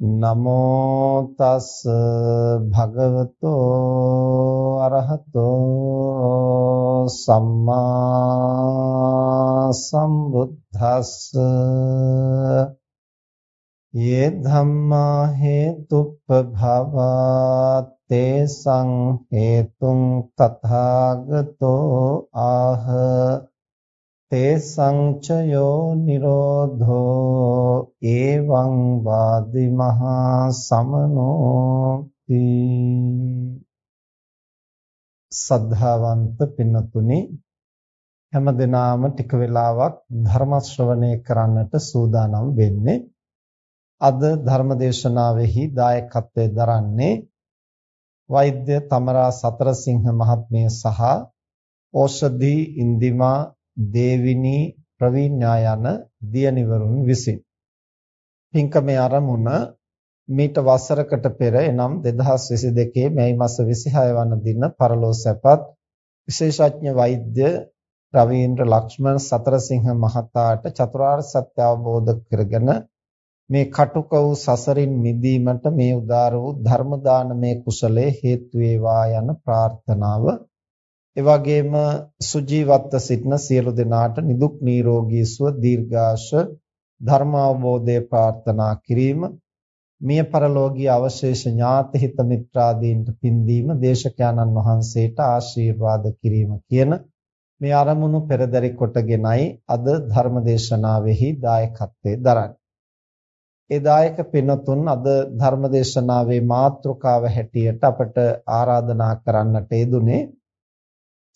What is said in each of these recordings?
නමෝ තස් භගවතෝ අරහතෝ සම්මා සම්බුද්දස්ස. යේ ධම්මා හේතුප්පභවා තේසං හේතුං තථාගතෝ ආහ. තේසං චයෝ නිරෝධෝ එවං වාදි මහා සමනෝති සද්ධාවන්ත පින්නතුනි හැම දිනාම ටික වෙලාවක් ධර්ම ශ්‍රවණය කරන්නට සූදානම් වෙන්නේ. අද ධර්ම දේශනාවෙහි දායකත්වයෙන් දරන්නේ වෛද්‍ය තමරා සතරසිංහ මහත්මිය සහ ඕෂධි ඉන්දිමා දේවිනී ප්‍රවීණ්‍යා යන දියණිවරුන් විසින්. පින්කමේ ආරමුණ මීට වසරකට පෙර එනම් 2022 මැයි මාස 26 වන දින පරලෝ සැපත් විශේෂඥ වෛද්‍ය රවීන්ද්‍ර ලක්ෂ්මන් සතරසිංහ මහතාට චතුරාර්ය සත්‍ය අවබෝධ කරගෙන මේ කටුක වූ සසරින් මිදීමට මේ උදාර වූ ධර්ම දානමේ කුසලයේ හේතු වේවා යන ප්‍රාර්ථනාව ඒ වගේම සුජීවත්ව සිටින සියලු දෙනාට නිදුක් නිරෝගී සුව දීර්ඝාෂ ධර්මාවබෝධය ප්‍රාර්ථනා කිරීම මිය පරලෝකීය අවශේෂ ඥාති හිත මිත්‍රාදීන්ට පින්දීම දේශකයන්න් වහන්සේට ආශිර්වාද කිරීම කියන මේ අරමුණු පෙරදරි කොටගෙනයි අද ධර්ම දේශනාවෙහි දායකත්වයේ දරන්නේ. ඒ දායක පින්තුන් අද ධර්ම දේශනාවේ මාතෘකාව හැටියට අපට ආරාධනා කරන්නට යෙදුනේ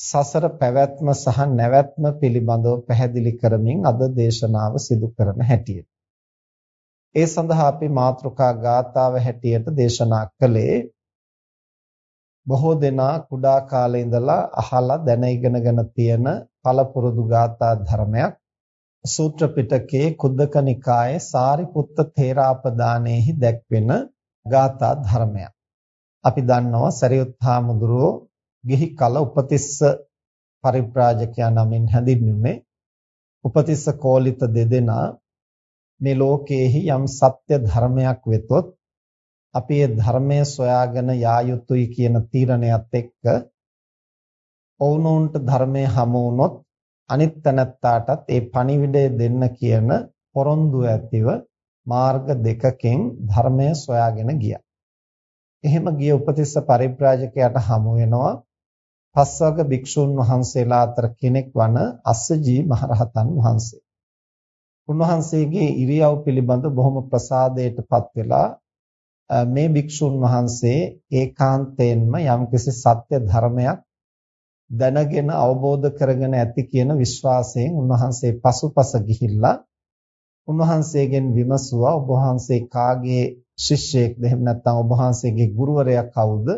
සසර පැවැත්ම සහ නැවැත්ම පිළිබඳව පැහැදිලි කරමින් අද දේශනාව සිදු කරන හැටියට. ඒ සඳහා අපි මාතෘකා ගාථාව හැටියට දේශනා කළේ බොහෝ දෙනා කුඩා කාලේ ඉඳලා අහලා දැන ඉගෙනගෙන තියෙන පළපුරුදු ගාථා ධර්මයක් සූත්‍ර පිටකයේ කුද්දක නිකායේ සාරිපුත්ත තේරාපදානයේහි දැක්වෙන ගාථා ධර්මයක්. අපි දන්නවා සරියුත් හාමුදුරුවෝ ගිහි කල උපතිස්ස පරිබ්‍රාජකයා නමින් හැඳින්වුනේ උපතිස්ස කෝලිත දෙදෙනා මේ ලෝකයේහි යම් සත්‍ය ධර්මයක් වෙතොත් අපි ඒ ධර්මය සොයාගෙන යා යුතුයි කියන තීරණයත් එක්ක ඔවුනොන්ට ධර්මය හමු වුණොත් අනිත් තැනත්තාටත් ඒ පණිවිඩය දෙන්න කියන පොරොන්දු ඇතිව මාර්ග දෙකකින් ධර්මය සොයාගෙන ගියා. එහෙම ගිය උපතිස්ස පරිබ්‍රාජකයාට හමු වෙනවා පස්වග භික්ෂුන් වහන්සේලා අතර කෙනෙක් වන අස්සජී මහරහතන් වහන්සේ. උන්වහන්සේගේ ඉරියව් පිළිබඳ බොහොම ප්‍රසාදයටපත් වෙලා මේ භික්ෂුන් වහන්සේ ඒකාන්තයෙන්ම යම්කිසි සත්‍ය ධර්මයක් දැනගෙන අවබෝධ කරගෙන ඇති කියන විශ්වාසයෙන් උන්වහන්සේ පසුපස ගිහිල්ලා උන්වහන්සේගෙන් විමසුවා ඔබ වහන්සේ කාගේ ශිෂ්‍යයෙක්ද එහෙම නැත්නම් ඔබ වහන්සේගේ ගුරුවරයා කවුද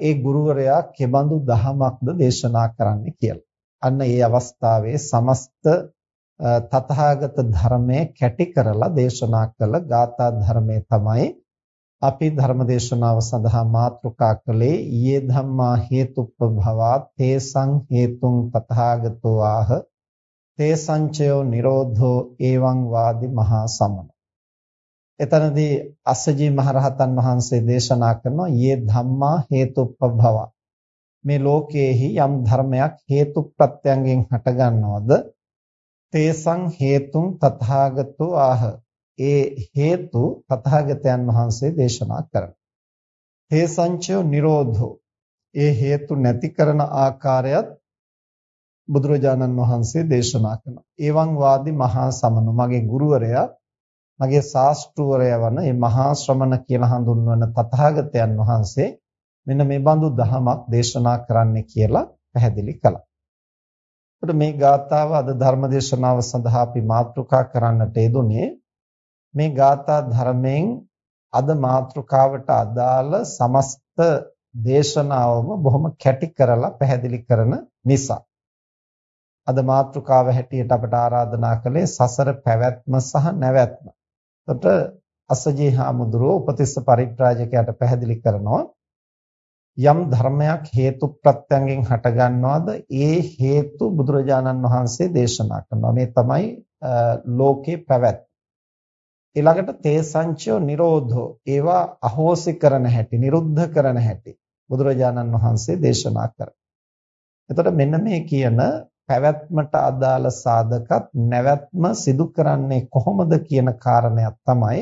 ඒ ගුරුවරයා කෙබඳු දහමක්ද දේශනා කරන්න කියලා. අන්න ඒ අවස්ථාවේ සමස්ත තථාගත ධර්මයේ කැටි කරලා දේශනා කළ ගාථා ධර්මයේ තමයි අපි ධර්මදේශනාව සඳහා මාතෘකා කළේ ඊයේ ධම්මා හේතුප්පභවා තේසං හේතුං තථාගතෝ ආහ තේසංචයෝ නිරෝධෝ එවං වාදි මහා සමන එතනදී අස්සජී මහරහතන් වහන්සේ දේශනා කරනවා ඊයේ ධම්මා හේතුප්පභවා මේ ලෝකයේහි යම් ධර්මයක් හේතු ප්‍රත්‍යයෙන් හටගන්නවද? තේසං හේතුං තථාගතෝ ආහ. ඒ හේතු තථාගතයන් වහන්සේ දේශනා කරනවා. හේසංචය නිරෝධෝ. ඒ හේතු නැති කරන ආකාරයත් බුදුරජාණන් වහන්සේ දේශනා කරනවා. ඒවං වාදි මහා සමන. මගේ ගුරුවරයා මගේ ශාස්ත්‍රවරයා වන මේ මහා ශ්‍රමණ කියලා හඳුන්වන තථාගතයන් වහන්සේ මෙන්න මේ බඳු දහමක් දේශනා කරන්න කියලා පැහැදිලි කළා. එතකොට මේ ගාථාව අද ධර්ම දේශනාව සඳහා අපි මාතෘකා කරන්නට යෙදුනේ මේ ගාථා ධර්මයෙන් අද මාතෘකාවට අදාළ සමස්ත දේශනාවම බොහොම කැටි කරලා පැහැදිලි කරන නිසා අද මාතෘකාව හැටියට අපට ආරාධනා කළේ සසර පැවැත්ම සහ නැවැත්ම. එතකොට අසජී හාමුදුරුව උපතිස්ස පරිත්‍රාජකයාට පැහැදිලි කරනවා යම් ධර්මයක් හේතු ප්‍රත්‍යයෙන් හටගන්නවද ඒ හේතු බුදුරජාණන් වහන්සේ දේශනා කරනවා. මේ තමයි ලෝකේ පැවැත්ම. ඊළඟට තේසංචෝ නිරෝධෝ ඒවා අහෝසි කරන හැටි නිරුද්ධ කරන හැටි බුදුරජාණන් වහන්සේ දේශනා කරා. එතකොට මෙන්න මේ කියන පැවැත්මට අදාළ සාධකත් නැවැත්ම සිදු කරන්නේ කොහොමද කියන කාරණයක් තමයි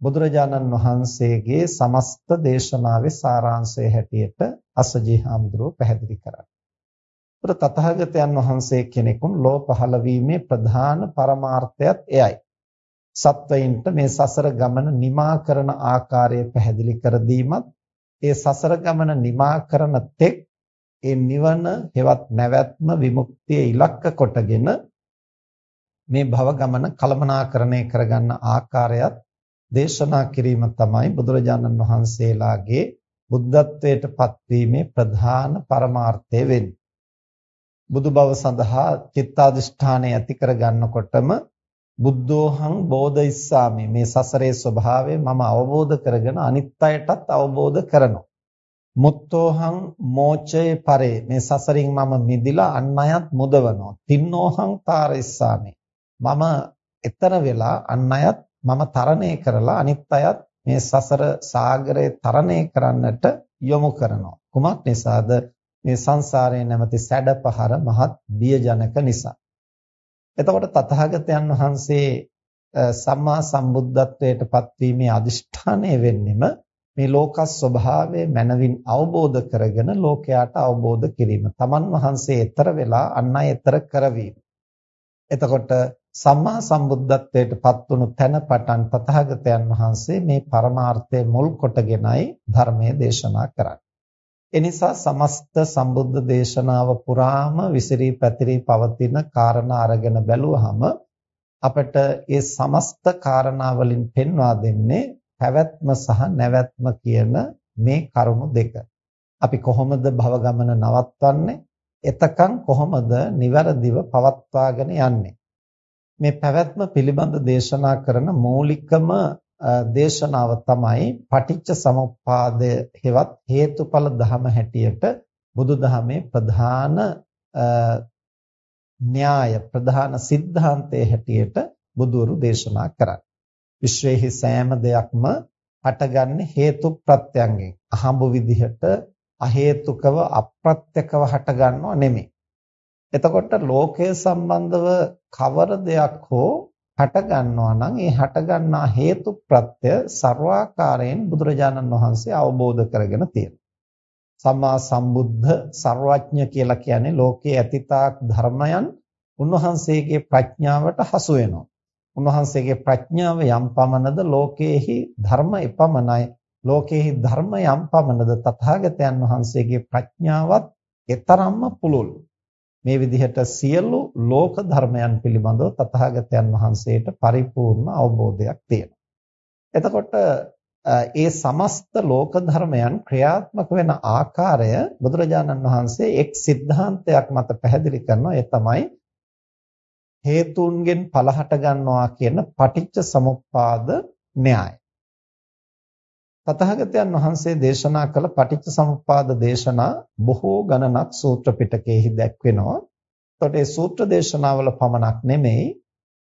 බුදුරජාණන් වහන්සේගේ සමස්ත දේශනාවේ සාරාංශය හැටියට අසජී හාමුදුරුව පැහැදිලි කරන්නේ. ඒතර තථාගතයන් වහන්සේ කෙනෙකුන් ලෝ පහළ වීමේ ප්‍රධාන පරමාර්ථයත් එයයි. සත්වයින්ට මේ සසර ගමන නිමා කරන ආකාරය පැහැදිලි කර දීමත් ඒ සසර ගමන නිමා කරන තෙක් ඒ නිවන හෙවත් නැවැත්ම විමුක්තිය ඉලක්ක කොටගෙන මේ භව ගමන කළමනාකරණය කරගන්න ආකාරයත් දේශනා කිරීම තමයි බුදුරජාණන් වහන්සේලාගේ බුද්ධත්වයට පත්වීමේ ප්‍රධාන පරමාර්ථය වෙන්නේ. බුදු බව සඳහා චිත්තාදිෂ්ඨානය ඇති කර ගන්නකොටම බුද්ධෝහං බෝධිස්සාමි මේ සසරේ ස්වභාවය මම අවබෝධ කරගෙන අනිත් අයටත් අවබෝධ කරනවා. මුත්තෝහං මෝචේ පරේ මේ සසරින් මම මිදිලා අන් අයත් මුදවනවා. තින්නෝහං තාරිස්සාමි මම එතර වෙලා අන් අයත් මම තරණය කරලා අනිත් අයත් මේ සසර සාගරේ තරණය කරන්නට යොමු කරනවා. කුමක් නිසාද? මේ සංසාරයේ නැමැති සැඩපහර මහත් බියජනක නිසා. එතකොට තථාගතයන් වහන්සේ සම්මා සම්බුද්ධත්වයට පත්වීමේ අදිෂ්ඨානය වෙන්නෙම මේ ලෝක ස්වභාවය මනවින් අවබෝධ කරගෙන ලෝකයාට අවබෝධ කිරීම. තමන් වහන්සේ ඊතර වෙලා අන් අය ඊතර කරවීම. එතකොට සම්මා සම්බුද්ධත්වයට පත්වුණු තැන පටන් තථාගතයන් වහන්සේ මේ පරමාර්ථය මුල් කොටගෙනයි ධර්මයේ දේශනා කරන්නේ. එනිසා සමස්ත සම්බුද්ධ දේශනාව පුරාම විසිරී පැතිරී පවතින කාරණා අරගෙන බැලුවහම අපිට ඒ සමස්ත කාරණා වලින් පෙන්වා දෙන්නේ පැවැත්ම සහ නැවැත්ම කියන මේ කරුණු දෙක. අපි කොහොමද භව ගමන නවත්වන්නේ? එතකන් කොහොමද નિවරදිව පවත්වාගෙන යන්නේ? මේ පැවැත්ම පිළිබඳ දේශනා කරන මූලිකම දේශනාව තමයි පටිච්ච සමුප්පාදය හෙවත් හේතුඵල ධම හැටියට බුදුදහමේ ප්‍රධාන න්‍යාය ප්‍රධාන સિદ્ધාන්තයේ හැටියට බුදුරු දේශනා කරා. විශ්වයේ සෑම දෙයක්ම හටගන්නේ හේතු ප්‍රත්‍යයෙන්. අහඹ විදිහට අහේතුකව අප්‍රත්‍යකව හටගන්නව නෙමෙයි. එතකොට ලෝකයේ සම්බන්ධව කවර දෙයක් හෝ හටගන්නවා නම් ඒ හටගන්නා හේතු ප්‍රත්‍ය ਸਰවාකාරයෙන් බුදුරජාණන් වහන්සේ අවබෝධ කරගෙන තියෙනවා. සම්මා සම්බුද්ධ ਸਰවඥ කියලා කියන්නේ ලෝකයේ අතීතාක් ධර්මයන් උන්වහන්සේගේ ප්‍රඥාවට හසු වෙනවා. උන්වහන්සේගේ ප්‍රඥාව යම් පමණද ලෝකයේහි ධර්ම එපමණයි ලෝකයේහි ධර්ම යම් පමණද තථාගතයන් වහන්සේගේ ප්‍රඥාවත් එතරම්ම පුළුල්. මේ විදිහට සියලු ලෝක ධර්මයන් පිළිබඳව තථාගතයන් වහන්සේට පරිපූර්ණ අවබෝධයක් තියෙනවා. එතකොට ඒ සමස්ත ලෝක ධර්මයන් ක්‍රියාත්මක වෙන ආකාරය බුදුරජාණන් වහන්සේ එක් સિદ્ધාන්තයක් මත පැහැදිලි කරනවා. ඒ තමයි හේතුන්ගෙන් ඵල හට ගන්නවා කියන පටිච්ච සමුප්පාද න්‍යාය. තථාගතයන් වහන්සේ දේශනා කළ පටිච්ච සමුප්පාද දේශනා බොහෝ ගණනක් සූත්‍ර පිටකයේහි දැක්වෙනවා. එතකොට මේ සූත්‍ර දේශනාවල පමණක් නෙමෙයි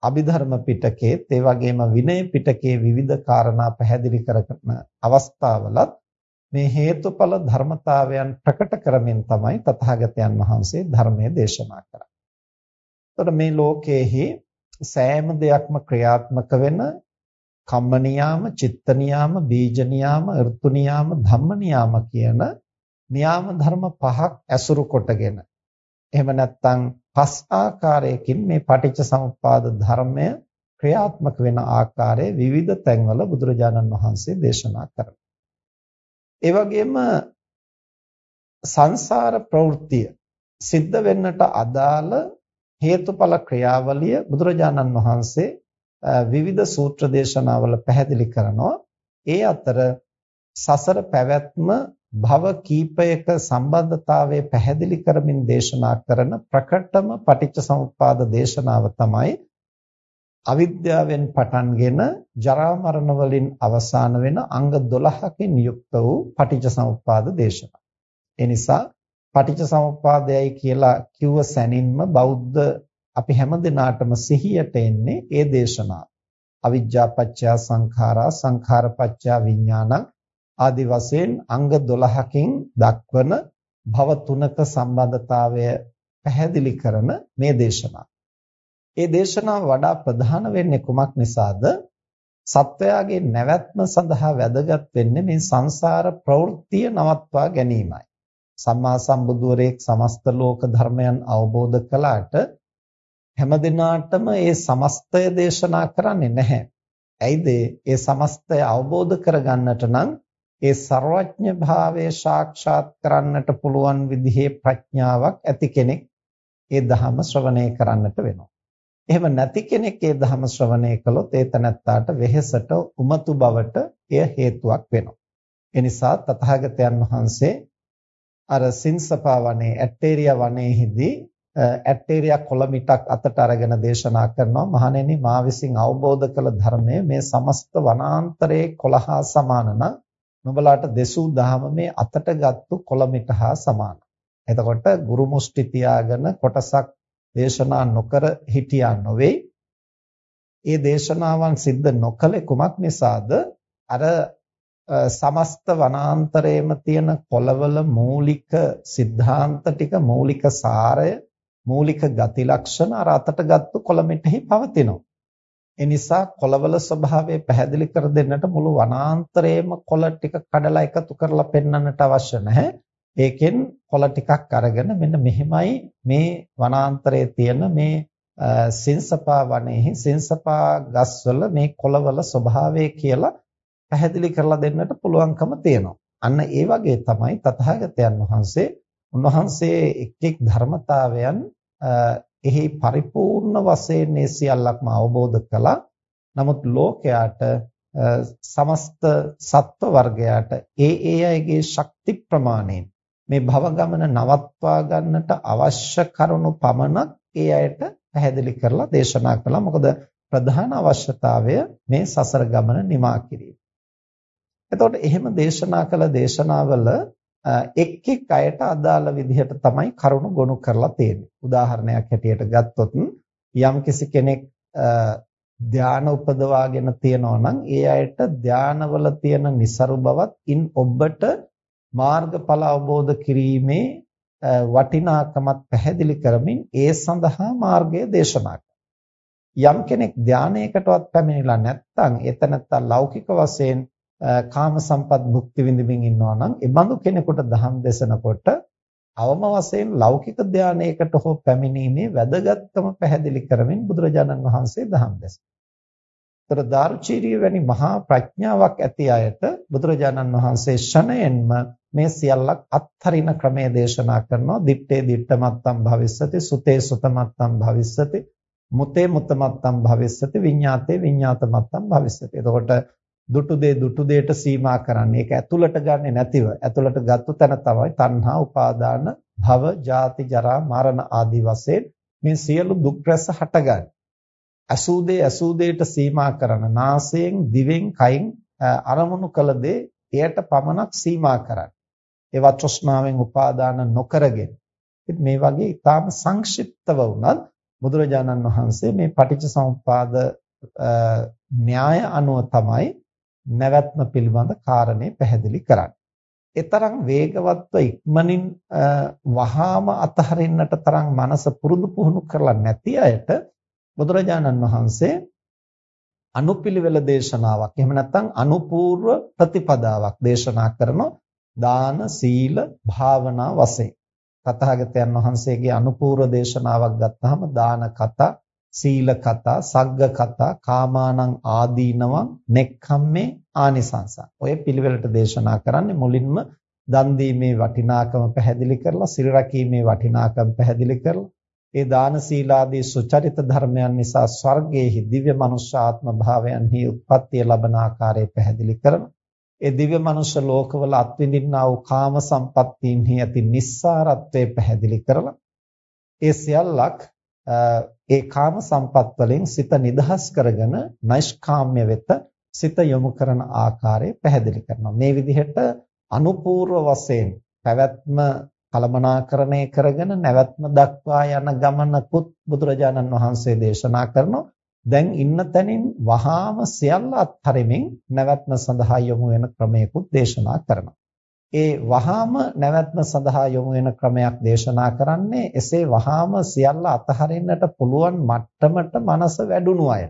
අභිධර්ම පිටකයේ ඒ වගේම විනය පිටකයේ විවිධ කාරණා පැහැදිලි කරන අවස්ථාවලත් මේ හේතුඵල ධර්මතාවයන් ප්‍රකට කරමින් තමයි තථාගතයන් වහන්සේ ධර්මයේ දේශනා කරන්නේ. එතකොට මේ ලෝකයේහි සෑම දෙයක්ම ක්‍රියාත්මක වෙන කම්ම නියාම, චිත්ත නියාම, බීජ නියාම, ඍතු නියාම, ධම්ම නියාම කියන නියාම ධර්ම පහක් ඇසුරු කොටගෙන එහෙම නැත්නම් පස් ආකාරයකින් මේ පටිච්ච සමුප්පාද ධර්මය ක්‍රියාත්මක වෙන ආකාරය විවිධ තැන්වල බුදුරජාණන් වහන්සේ දේශනා කරනවා. ඒ වගේම සංසාර ප්‍රවෘත්තිය සිද්ධ වෙන්නට අදාළ හේතුඵල ක්‍රියාවලිය බුදුරජාණන් වහන්සේ විවිධ සූත්‍ර දේශනාවල පැහැදිලි කරනවා. ඒ අතර සසර පැවැත්ම භව කීපයක සම්බන්ධතාවයේ පැහැදිලි කරමින් දේශනා කරන ප්‍රකටම පටිච්ච සමුප්පාද දේශනාව තමයි අවිද්‍යාවෙන් පටන්ගෙන ජරා මරණ වලින් අවසාන වෙන අංග 12කින් යුක්ත වූ පටිච්ච සමුප්පාද දේශනාව. ඒ නිසා පටිච්ච සමුප්පාදයයි කියලා කිව්ව සැනින්ම බෞද්ධ අපි හැම දිනාටම සිහියට එන්නේ ඒ දේශනාව. අවිජ්ජා පත්‍ය සංඛාරා සංඛාර පත්‍ය විඥානං ආදි වශයෙන් අංග 12කින් දක්වන භව තුනක සම්බන්ධතාවය පැහැදිලි කරන මේ දේශනාව. ඒ දේශනාව වඩා ප්‍රධාන වෙන්නේ කුමක් නිසාද? සත්වයාගේ නැවැත්ම සඳහා වැදගත් වෙන්නේ මේ සංසාර ප්‍රවෘත්තිය නවත්වා ගැනීමයි. සම්මා සම්බුදුවරයෙක් සමස්ත ලෝක ධර්මයන් අවබෝධ කළාට හැම දිනාටම ඒ සමස්තය දේශනා කරන්නේ නැහැ. ඇයිද? ඒ සමස්තය අවබෝධ කරගන්නට නම් ඒ ਸਰවඥ භාවය සාක්ෂාත් කරන්නට පුළුවන් විදිහේ ප්‍රඥාවක් ඇති කෙනෙක් ඒ ධහම ශ්‍රවණය කරන්නට වෙනවා. එහෙම නැති කෙනෙක් ඒ ධහම ශ්‍රවණය කළොත් ඒ තනත්තාට වෙහෙසට උමතු බවට එය හේතුවක් වෙනවා. ඒ නිසා තථාගතයන් වහන්සේ අර සින්සපා වනේ ඇටේරියා වනයේදී ඇටේරියා කොළමිටක් අතට අරගෙන දේශනා කරනවා මහණෙනි මා විසින් අවබෝධ කළ ධර්මය මේ සමස්ත වනාන්තරයේ කොළහා සමාන නම් නුඹලාට දෙසූ දහම මේ අතට ගත්තු කොළමිට හා සමානයි. එතකොට ගුරු මුෂ්ටි තියාගෙන කොටසක් දේශනා නොකර හිටියා නොවේ. ඒ දේශනාවන් සිද්ධ නොකලේ කුමක් නිසාද? අර සමස්ත වනාන්තරයේම තියෙන කොළවල මූලික સિદ્ધාන්ත ටික මූලික සාරය මූලික ගති ලක්ෂණ අර අතට ගත්තු කොළමෙටෙහි පවතිනවා. ඒ නිසා කොළවල ස්වභාවය පැහැදිලි කර දෙන්නට මුළු වනාන්තරයේම කොළ ටික කඩලා එකතු කරලා පෙන්වන්නට අවශ්‍ය නැහැ. ඒකෙන් කොළ ටිකක් අරගෙන මෙන්න මෙහෙමයි මේ වනාන්තරයේ තියෙන මේ සින්සපා වනයේහි සින්සපා ගස්වල මේ කොළවල ස්වභාවය කියලා පැහැදිලි කරලා දෙන්නට පුළුවන්කම තියෙනවා. අන්න ඒ වගේ තමයි තථාගතයන් වහන්සේ උන්වහන්සේ එක් එක් ධර්මතාවයන් එහි පරිපූර්ණ වශයෙන් මේ සියල්ලක්ම අවබෝධ කළා. නමුත් ලෝකයාට සමස්ත සත්ව වර්ගයාට ඒ ඒ අයගේ ශක්ති ප්‍රමාණයෙන් මේ භව ගමන නවත්වා ගන්නට අවශ්‍ය කරුණු පමණක් ඒ අයට පැහැදිලි කරලා දේශනා කළා. මොකද ප්‍රධාන අවශ්‍යතාවය මේ සසර ගමන නිමා කිරීම. එතකොට එහෙම දේශනා කළ දේශනාවල එක් එක් අයට අදාළ විදිහට තමයි කරුණු ගොනු කරලා තියෙන්නේ. උදාහරණයක් හැටියට ගත්තොත් යම්කිසි කෙනෙක් ධාන උපදවාගෙන තියනවා නම් ඒ අයට ධානවල තියෙන નિસරු බවත් ඉන් ඔබට මාර්ගඵල අවබෝධ කිරීමේ වටිනාකමත් පැහැදිලි කරමින් ඒ සඳහා මාර්ගය දේශනා යම් කෙනෙක් ධානයකටවත් පැමිණිලා නැත්නම් එතනත්තා ලෞකික වශයෙන් කාම සම්පත් භුක්ති විඳින්මින් ඉන්නවා නම් ඒ බඳු කෙනෙකුට දහම් දේශනකොට අවම වශයෙන් ලෞකික ධානයකට හෝ පැමිණීමේ වැදගත්කම පැහැදිලි කරමින් බුදුරජාණන් වහන්සේ දහම් දේශනා. ତර දාර්චීරිය වැනි මහා ප්‍රඥාවක් ඇති අයට බුදුරජාණන් වහන්සේ ෂණයෙන්ම මේ සියල්ලක් අත්හරින ක්‍රමයේ දේශනා කරනවා. දිත්තේ දිත්තමත්තම් භවිස්සති සුතේ සුතමත්තම් භවිස්සති මුතේ මුතමත්තම් භවිස්සති විඤ්ඤාතේ විඤ්ඤාතමත්තම් භවිස්සති. එතකොට දුටු දේ දුටු දෙයට සීමා කරන්නේ. ඒක ඇතුළට ගන්නෙ නැතිව ඇතුළට ගත්තු තැන තමයි තණ්හා, උපාදාන, භව, ජාති, ජරා, මරණ ආදී වශයෙන් මේ සියලු දුක් රැස හටගන්නේ. අසූදේ අසූදේට සීමා කරන නාසයෙන්, දිවෙන්, කයින් අරමුණු කළ දේ එයට පමණක් සීමා කරන්නේ. ඒවා තෘෂ්ණාවෙන් උපාදාන නොකරගෙන. මේ වගේ ඊටාම සංක්ෂිප්තව වුණත් බුදුරජාණන් වහන්සේ මේ පටිච්චසමුප්පාද න්‍යාය අනුව තමයි නැවැත්ම පිළිබඳ කාරණේ පැහැදිලි කරන්නේ. ඒතරම් වේගවත්ව ඉක්මනින් වහාම අතහරින්නට තරම් මනස පුරුදු පුහුණු කරලා නැති අයට බුදුරජාණන් වහන්සේ අනුපිළිවෙල දේශනාවක් එහෙම නැත්නම් අනුපූර්ව ප්‍රතිපදාවක් දේශනා කරන දාන සීල භාවනා වශයෙන් තථාගතයන් වහන්සේගේ අනුපූර්ව දේශනාවක් ගත්තාම දාන කතා සීල කතා සග්ග කතා කාමානං ආදීනවං නෙක්ඛම්මේ ආනිසංස ඔය පිළිවෙලට දේශනා කරන්නේ මුලින්ම දන් දීමේ වටිනාකම පැහැදිලි කරලා සිල් රැකීමේ වටිනාකම පැහැදිලි කරලා ඒ දාන සීලාදී සුචරිත ධර්මයන් නිසා ස්වර්ගයේහි දිව්‍ය මනුෂ්‍යාත්ම භාවයන්හි උත්පත්තිය ලබන ආකාරය පැහැදිලි කරනවා. ඒ දිව්‍ය මනුෂ්‍ය ලෝකවල අත්විඳින්නා වූ කාම සම්පත්තීන්හි ඇති නිස්සාරත්වය පැහැදිලි කරලා ඒ සියල්ලක් ඒ කාම සම්පත් වලින් සිත නිදහස් කරගෙන නෛෂ්කාම්‍ය වෙත සිත යොමු කරන ආකාරය පැහැදිලි කරනවා. මේ විදිහට අනුපූර්ව වශයෙන් පැවැත්ම කලමනාකරණය කරගෙන නැවැත්ම දක්වා යන ගමනකුත් බුදුරජාණන් වහන්සේ දේශනා කරනවා. දැන් ඉන්න තැනින් වහාම සියල්ල අත්හරිමින් නැවැත්ම සඳහා යොමු වෙන ක්‍රමයකුත් දේශනා කරනවා. ඒ වහාම නැවැත්ම සඳහා යොමු වෙන ක්‍රමයක් දේශනා කරන්නේ එසේ වහාම සියල්ල අතහරින්නට පුළුවන් මට්ටමට මනස වැඩුණු අය.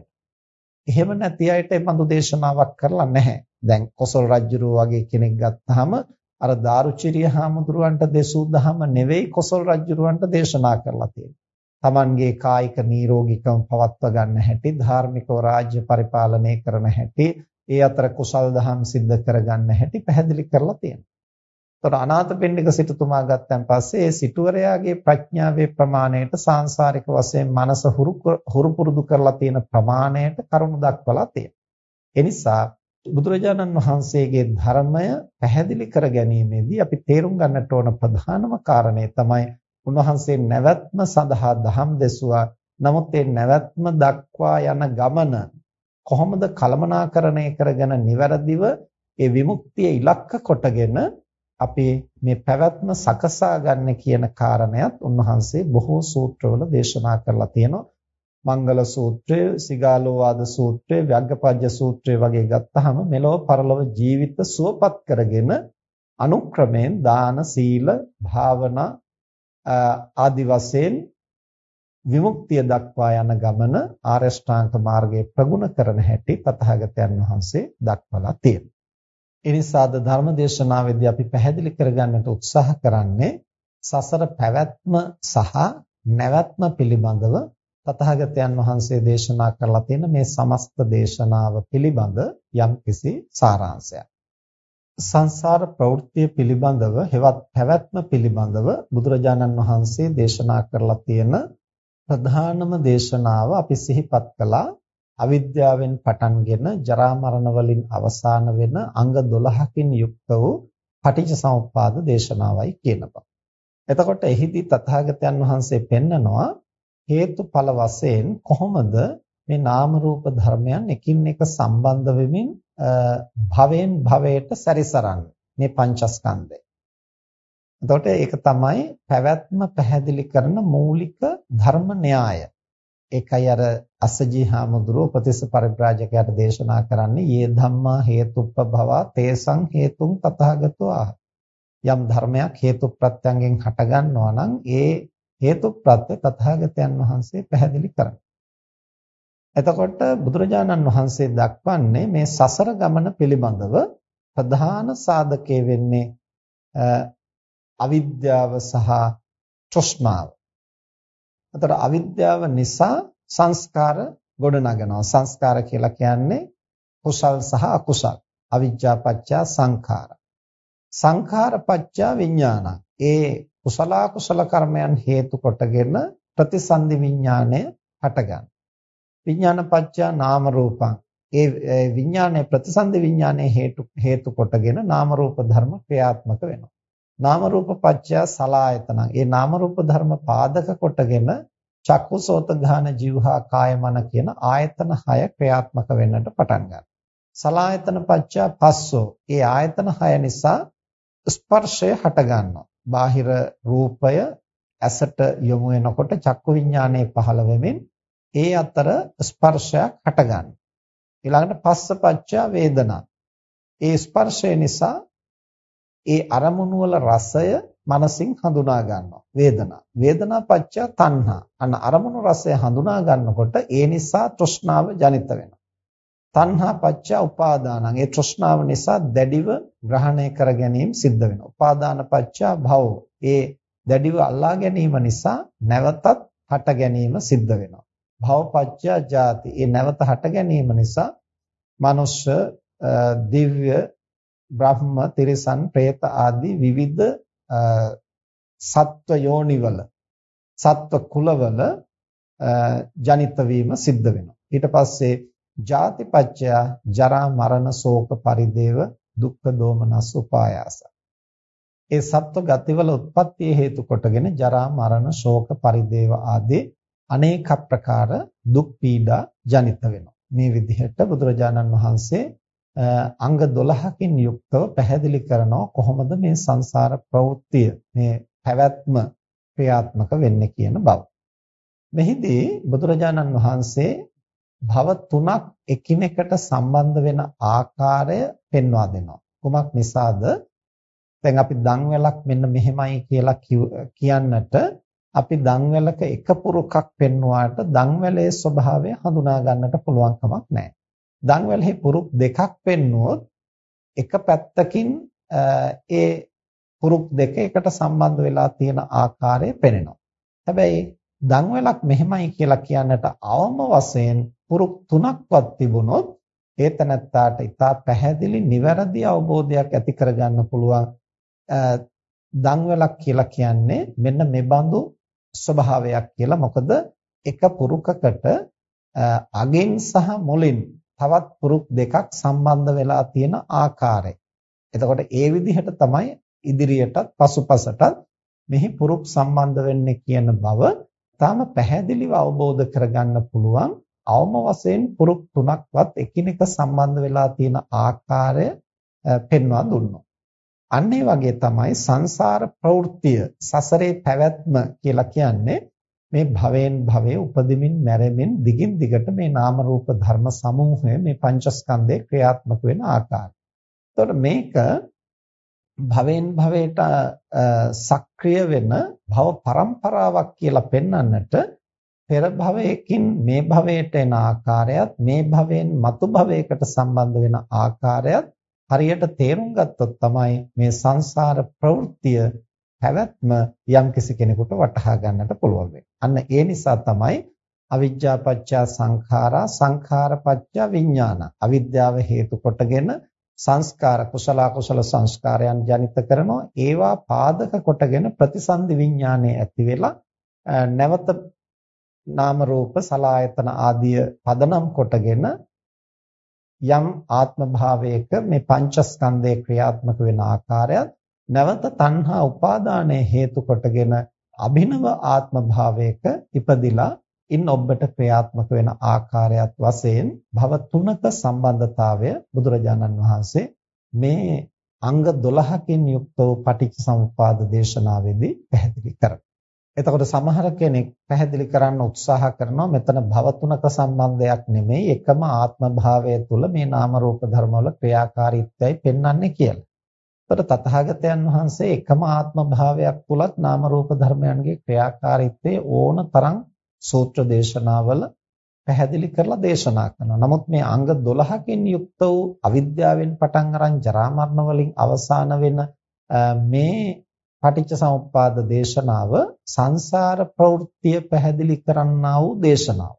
එහෙම නැති අයට මේ බඳු දේශනාවක් කරලා නැහැ. දැන් කොසල් රජුරුව වගේ කෙනෙක් ගත්තාම අර දාරුචිරිය හාමුදුරුවන්ට දෙසූ දහම නෙවෙයි කොසල් රජුරවන්ට දේශනා කරලා තියෙන්නේ. Tamanගේ කායික නිරෝගීකම පවත්වා ගන්න හැටි, ධාර්මිකව රාජ්‍ය පරිපාලනය කරන හැටි, ඒ අතර කුසල් දහම් සිද්ධ කරගන්න හැටි පැහැදිලි කරලා තියෙනවා. ඒතර අනාථපිණ්ඩික සිටුතුමා ගත්තන් පස්සේ ඒ සිටුවරයාගේ ප්‍රඥාවේ ප්‍රමාණයට සාංශාරික වශයෙන් මනස හුරු පුරුදු කරලා තියෙන ප්‍රමාණයට කරුණු දක්වලා තියෙනවා. එනිසා බුදුරජාණන් වහන්සේගේ ධර්මය පැහැදිලි කර ගැනීමේදී අපි තේරුම් ගන්නට ඕන ප්‍රධානම කාරණේ තමයි උන්වහන්සේ නැවැත්ම සඳහා දහම් දෙසුවා. නමුත් ඒ නැවැත්ම දක්වා යන ගමන කොහොමද කළමනාකරණය කරගෙන නිවැරදිව ඒ විමුක්තිය ඉලක්ක කොටගෙන අපි මේ පැවැත්ම සකසා ගන්න කියන කාරණයත් උන්වහන්සේ බොහෝ සූත්‍රවල දේශනා කරලා තියෙනවා. මංගල සූත්‍රය, සිගාලෝවාද සූත්‍රය, ව්‍යග්ගපජ්ජ සූත්‍රය වගේ ගත්තාම මෙලොව පරලොව ජීවිත සුවපත් කරගෙන අනුක්‍රමයෙන් දාන, සීල, භාවනා ආදි වශයෙන් විමුක්තිය දක්වා යන ගමන ආරෂ්ඨාංග මාර්ගයේ ප්‍රගුණ කරන හැටි තථාගතයන් වහන්සේ දක්වලා තියෙනවා. ඒ නිසා අද ධර්ම දේශනාවේදී අපි පැහැදිලි කරගන්නට උත්සාහ කරන්නේ සසර පැවැත්ම සහ නැවැත්ම පිළිබඳව තථාගතයන් වහන්සේ දේශනා කරලා තියෙන මේ සමස්ත දේශනාව පිළිබඳ යම්කිසි සාරාංශයක්. සංසාර ප්‍රවෘත්තිය පිළිබඳව හෙවත් පැවැත්ම පිළිබඳව බුදුරජාණන් වහන්සේ දේශනා කරලා තියෙන ප්‍රධානම දේශනාව අපි සිහිපත් කළා අවිද්‍යාවෙන් පටන්ගෙන ජරා මරණ වලින් අවසාන වෙන අංග 12කින් යුක්ත වූ පටිච්චසමුප්පාද දේශනාවයි කියන බව. එතකොට එහිදී තථාගතයන් වහන්සේ පෙන්නනවා හේතුඵල වශයෙන් කොහොමද මේ නාම රූප ධර්මයන් එකින් එක සම්බන්ධ වෙමින් භවෙන් භවයට සැරිසරන්නේ මේ පංචස්කන්ධය. එතකොට ඒක තමයි පැවැත්ම පැහැදිලි කරන මූලික ධර්ම න්‍යාය. ඒකයි අර අසජී හාමුදුරුවෝ ප්‍රතිස පරිබ්‍රාජකයාට දේශනා කරන්නේ යේ ධම්මා හේතුප්පභවා තේසං හේතුං තථාගතෝ ආහ. යම් ධර්මයක් හේතු ප්‍රත්‍යයෙන් හටගන්නවා නම් ඒ හේතු ප්‍රත්‍ය තථාගතයන් වහන්සේ පැහැදිලි කරනවා. එතකොට බුදුරජාණන් වහන්සේ දක්වන්නේ මේ සසර ගමන පිළිබඳව ප්‍රධාන සාධකයේ වෙන්නේ අවිද්‍යාව සහ තෘෂ්ණාව. එතකොට අවිද්‍යාව නිසා සංස්කාර ගොඩනගනවා. සංස්කාර කියලා කියන්නේ කුසල් සහ අකුසල්. අවිජ්ජා පත්‍ය සංඛාර. සංඛාර පත්‍ය විඥාන. ඒ කුසල කුසල කර්මයන් හේතු කොටගෙන ප්‍රතිසන්දි විඥාණය හටගන්න. විඥාන පත්‍යා නාම රූපං. ඒ විඥානයේ ප්‍රතිසන්දි විඥානයේ හේතු හේතු කොටගෙන නාම රූප ධර්ම ක්‍රියාත්මක වෙනවා. නාම රූප පත්‍යා සලායතන. ඒ නාම රූප ධර්ම පාදක කොටගෙන චක්කු සෝත ගාන જીවහා කාය මන කියන ආයතන 6 ක්‍රියාත්මක වෙන්නට පටන් ගන්නවා. සලායතන පච්චා පස්සෝ. ඒ ආයතන හය නිසා ස්පර්ශය හට ගන්නවා. බාහිර රූපය ඇසට යොමු වෙනකොට චක්කු විඥානයේ පහළ වෙමින් ඒ අතර ස්පර්ශයක් හට ගන්නවා. ඊළඟට පස්ස පච්චා වේදනා. ඒ ස්පර්ශය නිසා ඒ අරමුණු වල රසය මනසින් හඳුනා ගන්නවා. වේදනා. වේදනා පච්චා තණ්හා. අන්න අරමුණු රසය හඳුනා ගන්නකොට ඒ නිසා තෘෂ්ණාව ජනිත වෙනවා. තණ්හා පච්චා උපාදානං. ඒ තෘෂ්ණාව නිසා දැඩිව ග්‍රහණය කර ගැනීම සිද්ධ වෙනවා. උපාදාන පච්චා භව. ඒ දැඩිව අල්ලා ගැනීම නිසා නැවතත් හට ගැනීම සිද්ධ වෙනවා. භව පච්චා ජාති. ඒ නැවත හට ගැනීම නිසා මනුෂ්‍ය දිව්‍ය බ්‍රහ්ම තිරිසන් പ്രേත ආදී විවිධ සත්ව යෝනිවල සත්ව කුලවල ජනිත වීම සිද්ධ වෙනවා. ඊට පස්සේ ජාතිපච්චය ජරා මරණ ශෝක පරිදේව දුක්ඛ දෝමනස් උපායාස. ඒ සත්ව ගතිවල උත්පත්ති හේතු කොටගෙන ජරා මරණ ශෝක පරිදේව ආදී අනේක ප්‍රකාර දුක් පීඩා ජනිත වෙනවා. මේ විදිහට බුදුරජාණන් වහන්සේ අංග 12කින් යුක්තව පැහැදිලි කරනවා කොහොමද මේ සංසාර ප්‍රවෘත්තිය මේ පැවැත්ම ක්‍රියාත්මක වෙන්නේ කියන බව. මෙහිදී බුදුරජාණන් වහන්සේ භව තුනක් එකිනෙකට සම්බන්ධ වෙන ආකාරය පෙන්වා දෙනවා. කුමක් නිසාද? දැන් අපි දන්වැලක් මෙන්න මෙහෙමයි කියලා කියන්නට අපි දන්වැලක එක පුරුකක් පෙන්වුවාට දන්වැලේ ස්වභාවය හඳුනා ගන්නට පුළුවන් කමක් නැහැ. දන්වැලෙහි පුරුක් දෙකක් පෙන්නුවොත් එක පැත්තකින් ඒ පුරුක් දෙක එකට සම්බන්ධ වෙලා තියෙන ආකාරය පෙනෙනවා. හැබැයි දන්වැලක් මෙහෙමයි කියලා කියන්නට අවම වශයෙන් පුරුක් තුනක්වත් තිබුණොත් ඒ තනත්තාට ඉතා පැහැදිලි නිවැරදි අවබෝධයක් ඇති කරගන්න පුළුවන් දන්වැලක් කියලා කියන්නේ මෙන්න මේ බඳු ස්වභාවයක් කියලා මොකද එක පුරුකකට අගින් සහ මුලින් තවත් පුරුක් දෙකක් සම්බන්ධ වෙලා තියෙන ආකාරය. එතකොට ඒ විදිහට තමයි ඉදිරියටත් පසුපසටත් මෙහි පුරුක් සම්බන්ධ වෙන්නේ කියන බව තාම පැහැදිලිව අවබෝධ කරගන්න පුළුවන් අවම වශයෙන් පුරුක් තුනක්වත් එකිනෙක සම්බන්ධ වෙලා තියෙන ආකාරය පෙන්වා දුන්නා. අන්න ඒ වගේ තමයි සංසාර ප්‍රවෘත්තිය සසරේ පැවැත්ම කියලා කියන්නේ මේ භවෙන් භවයේ උපදිමින් මැරෙමින් දිගින් දිගට මේ නාම රූප ධර්ම සමූහය මේ පංචස්කන්ධේ ක්‍රියාත්මක වෙන ආකාරය. එතකොට මේක භවෙන් භවයට සක්‍රිය වෙන භව පරම්පරාවක් කියලා පෙන්වන්නට පෙර භවයකින් මේ භවයට එන ආකාරයත් මේ භවයෙන් මතු භවයකට සම්බන්ධ වෙන ආකාරයත් හරියට තේරුම් ගත්තොත් තමයි මේ සංසාර ප්‍රවෘත්තිය පැවැත්ම යම්කිසි කෙනෙකුට වටහා ගන්නට පුළුවන් අන්න ඒ නිසා තමයි අවිජ්ජා පත්‍ය සංඛාරා සංඛාර පත්‍ය විඥාන. අවිද්‍යාව හේතු කොටගෙන සංස්කාර කුසල කුසල සංස්කාරයන් ජනිත කරනවා. ඒවා පාදක කොටගෙන ප්‍රතිසන්දි විඥානයේ ඇති වෙලා නැවත නාම රූප සලායතන ආදිය පදනම් කොටගෙන යම් ආත්ම භාවයක මේ පංචස්කන්ධේ ක්‍රියාත්මක වෙන ආකාරයත් නැවත තණ්හා උපාදානයේ හේතු කොටගෙන අභිනව ආත්ම භාවයක ඉපදිලා ඉන් ඔබට ක්‍රියාත්මක වෙන ආකාරයත් වශයෙන් භව තුනක සම්බන්ධතාවය බුදුරජාණන් වහන්සේ මේ අංග 12කින් යුක්ත වූ පටිච්චසමුපාද දේශනාවේදී පැහැදිලි කරනවා. එතකොට සමහර කෙනෙක් පැහැදිලි කරන්න උත්සාහ කරනවා මෙතන භව තුනක සම්බන්ධයක් නෙමෙයි එකම ආත්ම භාවය තුළ මේ නාම රූප ධර්මවල ක්‍රියාකාරීත්වයයි පෙන්වන්නේ කියලා. එතකොට තථාගතයන් වහන්සේ එකම ආත්ම භාවයක් තුලත් නාම රූප ධර්මයන්ගේ ක්‍රියාකාරීත්වයේ ඕන තරම් සූත්‍ර දේශනාවල පැහැදිලි කරලා දේශනා කරනවා. නමුත් මේ අංග 12කින් යුක්ත වූ අවිද්‍යාවෙන් පටන් අරන් ජරා මරණ වලින් අවසාන වෙන මේ පටිච්ච සමුප්පාද දේශනාව සංසාර ප්‍රවෘත්තිය පැහැදිලි කරන්නා වූ දේශනාව.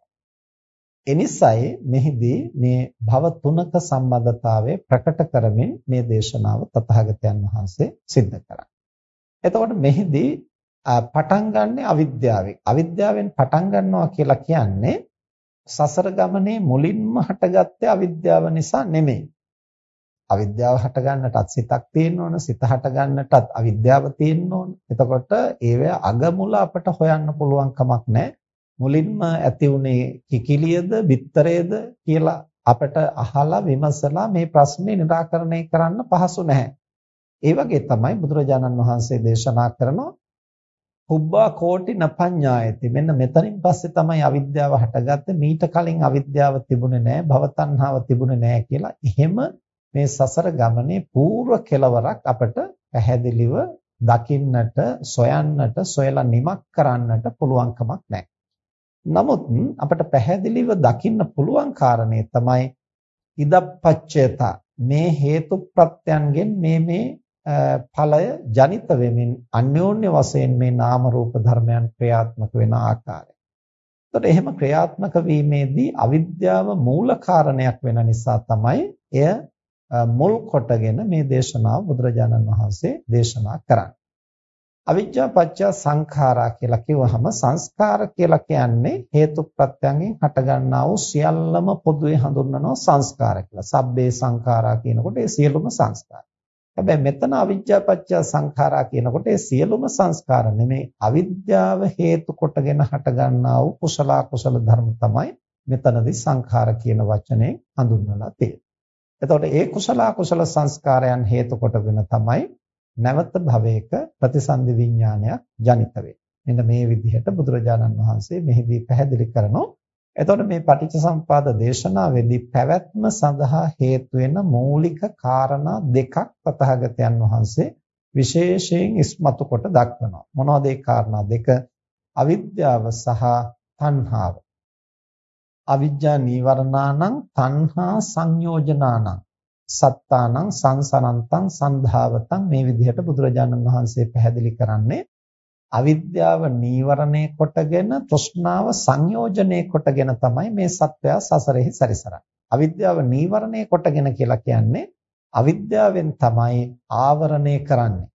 එනිසයි මෙහිදී මේ භව තුනක සම්බන්ධතාවය ප්‍රකට කරමින් මේ දේශනාව තථාගතයන් වහන්සේ සිද්ධ කරා. එතකොට මෙහිදී පටන් ගන්නෙ අවිද්‍යාවෙන්. අවිද්‍යාවෙන් පටන් ගන්නවා කියලා කියන්නේ සසර ගමනේ මුලින්ම හටගත්තේ අවිද්‍යාව නිසා නෙමෙයි. අවිද්‍යාව හට ගන්නටත් සිතක් තියෙන්න ඕන සිත හට ගන්නටත් අවිද්‍යාව තියෙන්න ඕන එතකොට ඒවැ අගමුල අපට හොයන්න පුළුවන් කමක් නැහැ මුලින්ම ඇති වුනේ කිකිලියද බිත්තරයේද කියලා අපට අහලා විමසලා මේ ප්‍රශ්නේ निराකරණය කරන්න පහසු නැහැ. ඒ වගේ තමයි බුදුරජාණන් වහන්සේ දේශනා කරන හුබ්බා කෝටි නපඤ්ඤායති. මෙන්න මෙතනින් පස්සේ තමයි අවිද්‍යාව හටගත්තේ. මීට කලින් අවිද්‍යාව තිබුණේ නැහැ, භවතණ්හාව තිබුණේ නැහැ කියලා. එහෙම මේ සසර ගමනේ పూర్ව කෙලවරක් අපට පැහැදිලිව දකින්නට, සොයන්නට, සොයලා නිමක් කරන්නට පුළුවන්කමක් නැහැ. නමුත් අපට පැහැදිලිව දකින්න පුළුවන් කාරණේ තමයි ඉදප්පච්චයතා මේ හේතු ප්‍රත්‍යයන්ගෙන් මේ මේ ඵලය ජනිත වෙමින් අන්‍යෝන්‍ය වශයෙන් මේ නාම රූප ධර්මයන් ක්‍රියාත්මක වෙන ආකාරය. එතකොට එහෙම ක්‍රියාත්මක වීමේදී අවිද්‍යාව මූල කාරණයක් වෙන නිසා තමයි එය මුල් කොටගෙන මේ දේශනාව බුදුරජාණන් වහන්සේ දේශනා කරන්නේ. අවිජ්ජා පත්‍ය සංඛාරා කියලා කිව්වහම සංස්කාර කියලා කියන්නේ හේතු ප්‍රත්‍යයෙන් හටගන්නා වූ සියල්ලම පොදුවේ හඳුන්වනවා සංස්කාර කියලා. සබ්බේ සංඛාරා කියනකොට ඒ සියලුම සංස්කාර. හැබැයි මෙතන අවිජ්ජා පත්‍ය සංඛාරා කියනකොට ඒ සියලුම සංස්කාර නෙමෙයි අවිද්‍යාව හේතු කොටගෙන හටගන්නා වූ කුසල කුසල ධර්ම තමයි මෙතනදී සංඛාර කියන වචනේ හඳුන්වලා තියෙන්නේ. එතකොට ඒ කුසල කුසල සංස්කාරයන් හේතු කොටගෙන තමයි නැවත භවයක ප්‍රතිසන්දි විඥානයක් ජනිත මෙන්න මේ විදිහට බුදුරජාණන් වහන්සේ මෙහිදී පැහැදිලි කරනවා. එතකොට මේ පටිච්චසම්පාද දේශනාවේදී පැවැත්ම සඳහා හේතු වෙන මූලික කාරණා දෙකක් පතහාගතයන් වහන්සේ විශේෂයෙන් ඉස්මතු කොට දක්වනවා. මොනවද ඒ කාරණා දෙක? අවිද්‍යාව සහ තණ්හාව. අවිජ්ජා නීවරණානං තණ්හා සංයෝජනානං සත්තානං සංසනන්තං සන්ධාවතං මේ විදිහට බුදුරජාණන් වහන්සේ පැහැදිලි කරන්නේ අවිද්‍යාව නීවරණය කොටගෙන තෘෂ්ණාව සංයෝජනය කොටගෙන තමයි මේ සත්වයා සසරෙහි සැරිසරන්නේ. අවිද්‍යාව නීවරණය කොටගෙන කියලා කියන්නේ අවිද්‍යාවෙන් තමයි ආවරණය කරන්නේ.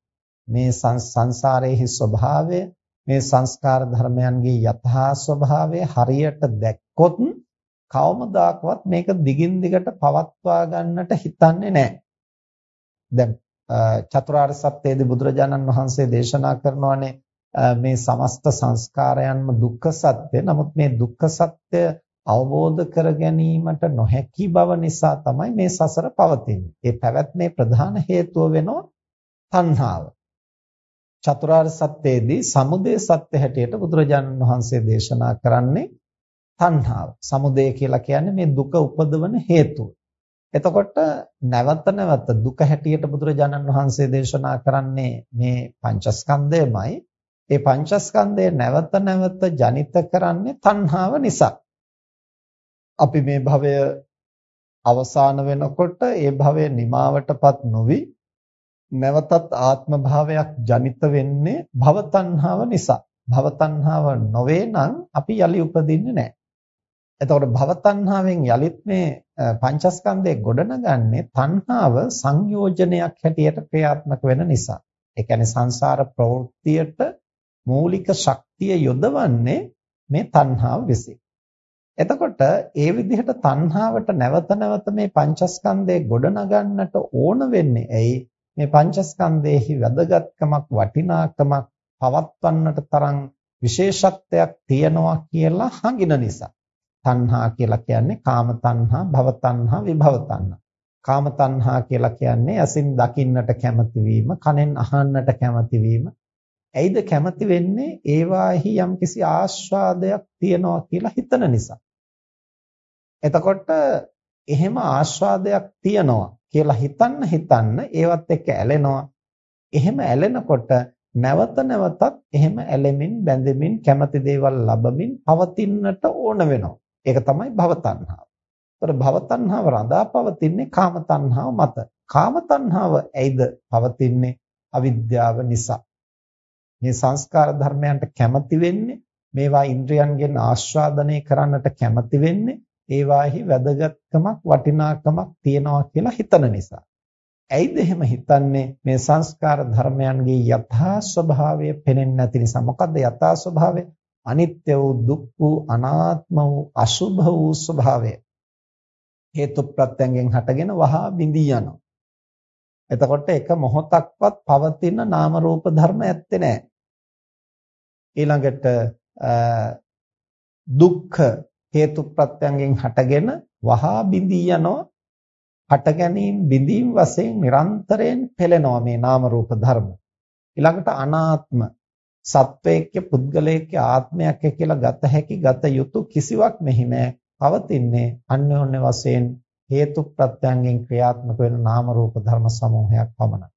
මේ සංසාරයේ ස්වභාවය මේ සංස්කාර ධර්මයන්ගේ යථා ස්වභාවය හරියට දැක්කොත් කවමදාකවත් මේක දිගින් දිගට පවත්වා ගන්නට හිතන්නේ නැහැ. දැන් චතුරාර්ය සත්‍යයේදී බුදුරජාණන් වහන්සේ දේශනා කරනවානේ මේ සමස්ත සංස්කාරයන්ම දුක්ඛ සත්‍ය. නමුත් මේ දුක්ඛ සත්‍ය අවබෝධ කර ගැනීමට නොහැකි බව නිසා තමයි මේ සසර පවතින්නේ. ඒ පැවැත්මේ ප්‍රධාන හේතුව වෙනවා තණ්හාව. චතුරාර්ය සත්‍යයේදී සමුදය සත්‍ය හැටියට බුදුරජාණන් වහන්සේ දේශනා කරන්නේ තණ්හාව. සමුදය කියලා කියන්නේ මේ දුක උපදවන හේතුව. එතකොට නැවත නැවත දුක හැටියට බුදුරජාණන් වහන්සේ දේශනා කරන්නේ මේ පංචස්කන්ධයමයි. ඒ පංචස්කන්ධය නැවත නැවත ජනිත කරන්නේ තණ්හාව නිසා. අපි මේ භවය අවසාන වෙනකොට ඒ භවය නිමාවටපත් නොවි නැවතත් ආත්ම භාවයක් ජනිත වෙන්නේ භව තණ්හාව නිසා. භව තණ්හාව නොවේ නම් අපි යලි උපදින්නේ නැහැ. එතකොට භව තණ්හාවෙන් යලිත් මේ පංචස්කන්ධය ගොඩනගන්නේ තණ්හාව සංයෝජනයක් හැටියට ක්‍රියාත්මක වෙන නිසා. ඒ කියන්නේ සංසාර ප්‍රවෘත්තියට මූලික ශක්තිය යොදවන්නේ මේ තණ්හාව විසින්. එතකොට ඒ විදිහට තණ්හාවට නැවත නැවත මේ පංචස්කන්ධය ගොඩනගන්නට ඕන වෙන්නේ ඇයි? මේ පංචස්කන්ධයේහි වැදගත්කමක් වටිනාකමක් පවත්වන්නට තරම් විශේෂත්වයක් තියනවා කියලා හඟින නිසා. තණ්හා කියලා කියන්නේ කාම තණ්හා, භව තණ්හා, විභව තණ්හා. කාම තණ්හා කියලා කියන්නේ අසින් දකින්නට කැමති වීම, කනෙන් අහන්නට කැමති වීම. ඇයිද කැමති වෙන්නේ? ඒවාෙහි යම්කිසි ආස්වාදයක් තියනවා කියලා හිතන නිසා. එතකොට එහෙම ආස්වාදයක් තියනවා කියලා හිතන්න හිතන්න ඒවත් එක්ක ඇලෙනවා. එහෙම ඇලෙනකොට නැවත නැවතත් එහෙම ඇලෙමින් බැඳෙමින් කැමති දේවල් ලබමින් පවතින්නට ඕන වෙනවා. ඒක තමයි භව තණ්හාව. ඒතර භව තණ්හාව රඳා පවතින්නේ කාම තණ්හාව මත. කාම තණ්හාව ඇයිද පවතින්නේ? අවිද්‍යාව නිසා. මේ සංස්කාර ධර්මයන්ට කැමති වෙන්නේ මේවා ඉන්ද්‍රයන්ගෙන් ආස්වාදනය කරන්නට කැමති වෙන්නේ ඒවාෙහි වැදගත්කමක් වටිනාකමක් තියනවා කියලා හිතන නිසා. ඇයිද එහෙම හිතන්නේ මේ සංස්කාර ධර්මයන්ගේ යථා ස්වභාවය පෙනෙන්නේ නැති නිසා මොකද්ද යථා ස්වභාවය අනිත්‍ය වූ දුක් වූ අනාත්ම වූ අසුභ වූ ස්වභාවය හේතු ප්‍රත්‍යයෙන් හටගෙන වහා බිඳී යනවා. එතකොට එක මොහොතක්වත් පවතින නාම රූප ධර්ම ඇත්තේ නැහැ. ඊළඟට දුක්ඛ හේතු ප්‍රත්‍යයෙන් හටගෙන වහා බිඳී යනවා හට ගැනීම බිඳීම් වශයෙන් නිරන්තරයෙන් පෙළෙනවා මේ නාම රූප ධර්ම. ඊළඟට අනාත්ම සත්වයේක පුද්ගලයේක ආත්මයක් කියලා ගත හැකි ගත යුතු කිසිවක් මෙහි නැහැ. පවතින්නේ අන්‍යෝන්‍ය වශයෙන් හේතු ප්‍රත්‍යයෙන් ක්‍රියාත්මක වෙන නාම රූප ධර්ම සමූහයක් පමණයි.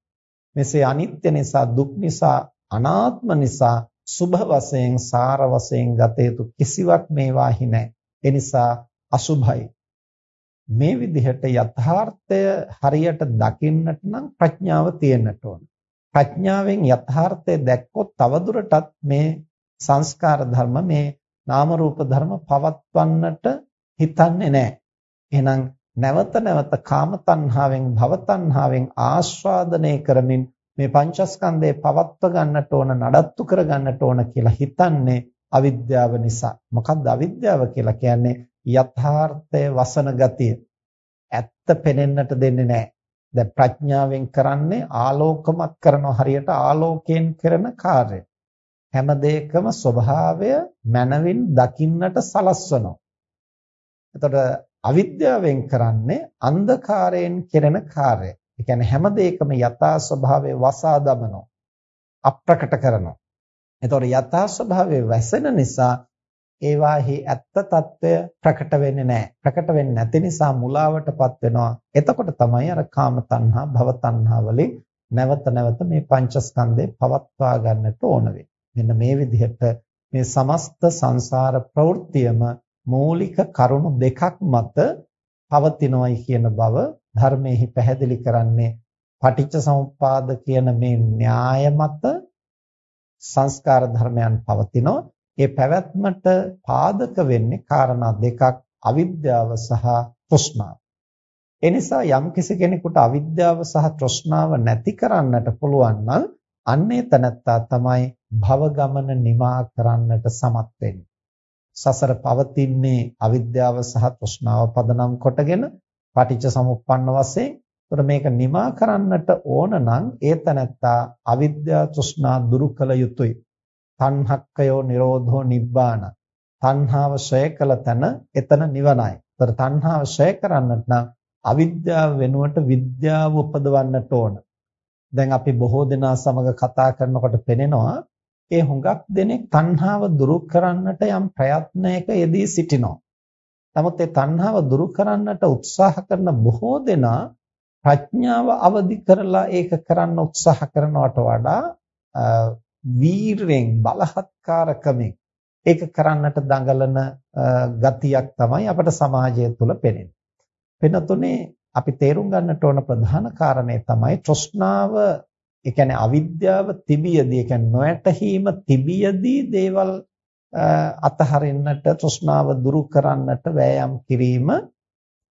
මෙසේ අනිත්‍ය නිසා දුක් නිසා අනාත්ම නිසා සුභ වශයෙන් සාර වශයෙන් ගත යුතු කිසිවක් මේවාහි නැහැ. ඒ නිසා අසුභයි. මේ විදිහට යථාර්ථය හරියට දකින්නට නම් ප්‍රඥාව තියෙන්නට ඕන. ප්‍රඥාවෙන් යථාර්ථය දැක්කොත් තවදුරටත් මේ සංස්කාර ධර්ම මේ නාම රූප ධර්ම පවත්වන්නට හිතන්නේ නැහැ. එහෙනම් නැවත නැවත කාම තණ්හාවෙන් භව තණ්හාවෙන් ආස්වාදනය කරමින් මේ පංචස්කන්ධය පවත්ව ගන්නට ඕන නඩත්තු කර ගන්නට ඕන කියලා හිතන්නේ අවිද්‍යාව නිසා. මොකක්ද අවිද්‍යාව කියලා කියන්නේ? යථාර්ථය වසන ගතිය. ඇත්ත පෙනෙන්නට දෙන්නේ නැහැ. දැන් ප්‍රඥාවෙන් කරන්නේ ආලෝකමත් කරන හරියට ආලෝකයෙන් කරන කාර්යය. හැම දෙයකම ස්වභාවය මනවින් දකින්නට සලස්වනවා. එතකොට අවිද්‍යාවෙන් කරන්නේ අන්ධකාරයෙන් කෙරෙන කාර්යය. ඒ කියන්නේ හැම දෙයකම යථා ස්වභාවය වසා දමනවා. අප්‍රකට කරනවා. එතකොට යථා ස්වභාවය වැසෙන නිසා ඒවාහි ඇත්ත తত্ত্বය ප්‍රකට වෙන්නේ නැහැ. ප්‍රකට වෙන්නේ නැති නිසා මුලාවටපත් වෙනවා. එතකොට තමයි අර කාම තණ්හා, භව තණ්හා වලින් නැවත නැවත මේ පංචස්කන්ධේ පවත්වා ගන්නට ඕන මෙන්න මේ විදිහට මේ සමස්ත සංසාර ප්‍රවෘත්තියම මූලික කරුණු දෙකක් මත පවතිනොයි කියන බව ධර්මයේහි පැහැදිලි කරන්නේ පටිච්ච සමුප්පාද කියන මේ න්‍යාය මත සංස්කාර ධර්මයන් පවතිනෝ ඒ පැවැත්මට පාදක වෙන්නේ කාරණා දෙකක් අවිද්‍යාව සහ තෘෂ්ණාව. ඒ නිසා යම්කිසි කෙනෙකුට අවිද්‍යාව සහ තෘෂ්ණාව නැති කරන්නට පුළුවන් නම් අන්නේ තනත්තා තමයි භව ගමන නිමා කරන්නට සමත් වෙන්නේ. සසර පවතින්නේ අවිද්‍යාව සහ තෘෂ්ණාව පදනම් කොටගෙන පටිච්ච සමුප්පන්න වශයෙන්. ඒතර මේක නිමා කරන්නට ඕන නම් ඒ තනත්තා අවිද්‍යාව තෘෂ්ණා දුරු කළ යුතුයි. තණ්හක්කයෝ නිරෝධෝ නිබ්බාන. තණ්හාව ශ්‍රය කළ තැන එතන නිවනයි. ඒතර තණ්හාව ශ්‍රය කරන්නට නම් අවිද්‍යාව වෙනුවට විද්‍යාව උපදවන්නට ඕන. දැන් අපි බොහෝ දෙනා සමග කතා කරනකොට පෙනෙනවා ඒ හුඟක් දෙනෙක් තණ්හාව දුරු කරන්නට යම් ප්‍රයත්නයක යෙදී සිටිනවා. නමුත් ඒ තණ්හාව දුරු කරන්නට උත්සාහ කරන බොහෝ දෙනා ප්‍රඥාව අවදි කරලා ඒක කරන්න උත්සාහ කරනවට වඩා වීරයෙන් බලහත්කාරකමෙන් ඒක කරන්නට දඟලන ගතියක් තමයි අපට සමාජය තුළ පෙනෙන්නේ. වෙනතුනේ අපි තේරුම් ගන්නට ඕන ප්‍රධාන කාරණේ තමයි තෘෂ්ණාව ඒ කියන්නේ අවිද්‍යාව තිබියදී ඒ කියන්නේ නොයැටීම තිබියදී දේවල් අතහරින්නට තෘෂ්ණාව දුරු කරන්නට වෑයම් කිරීම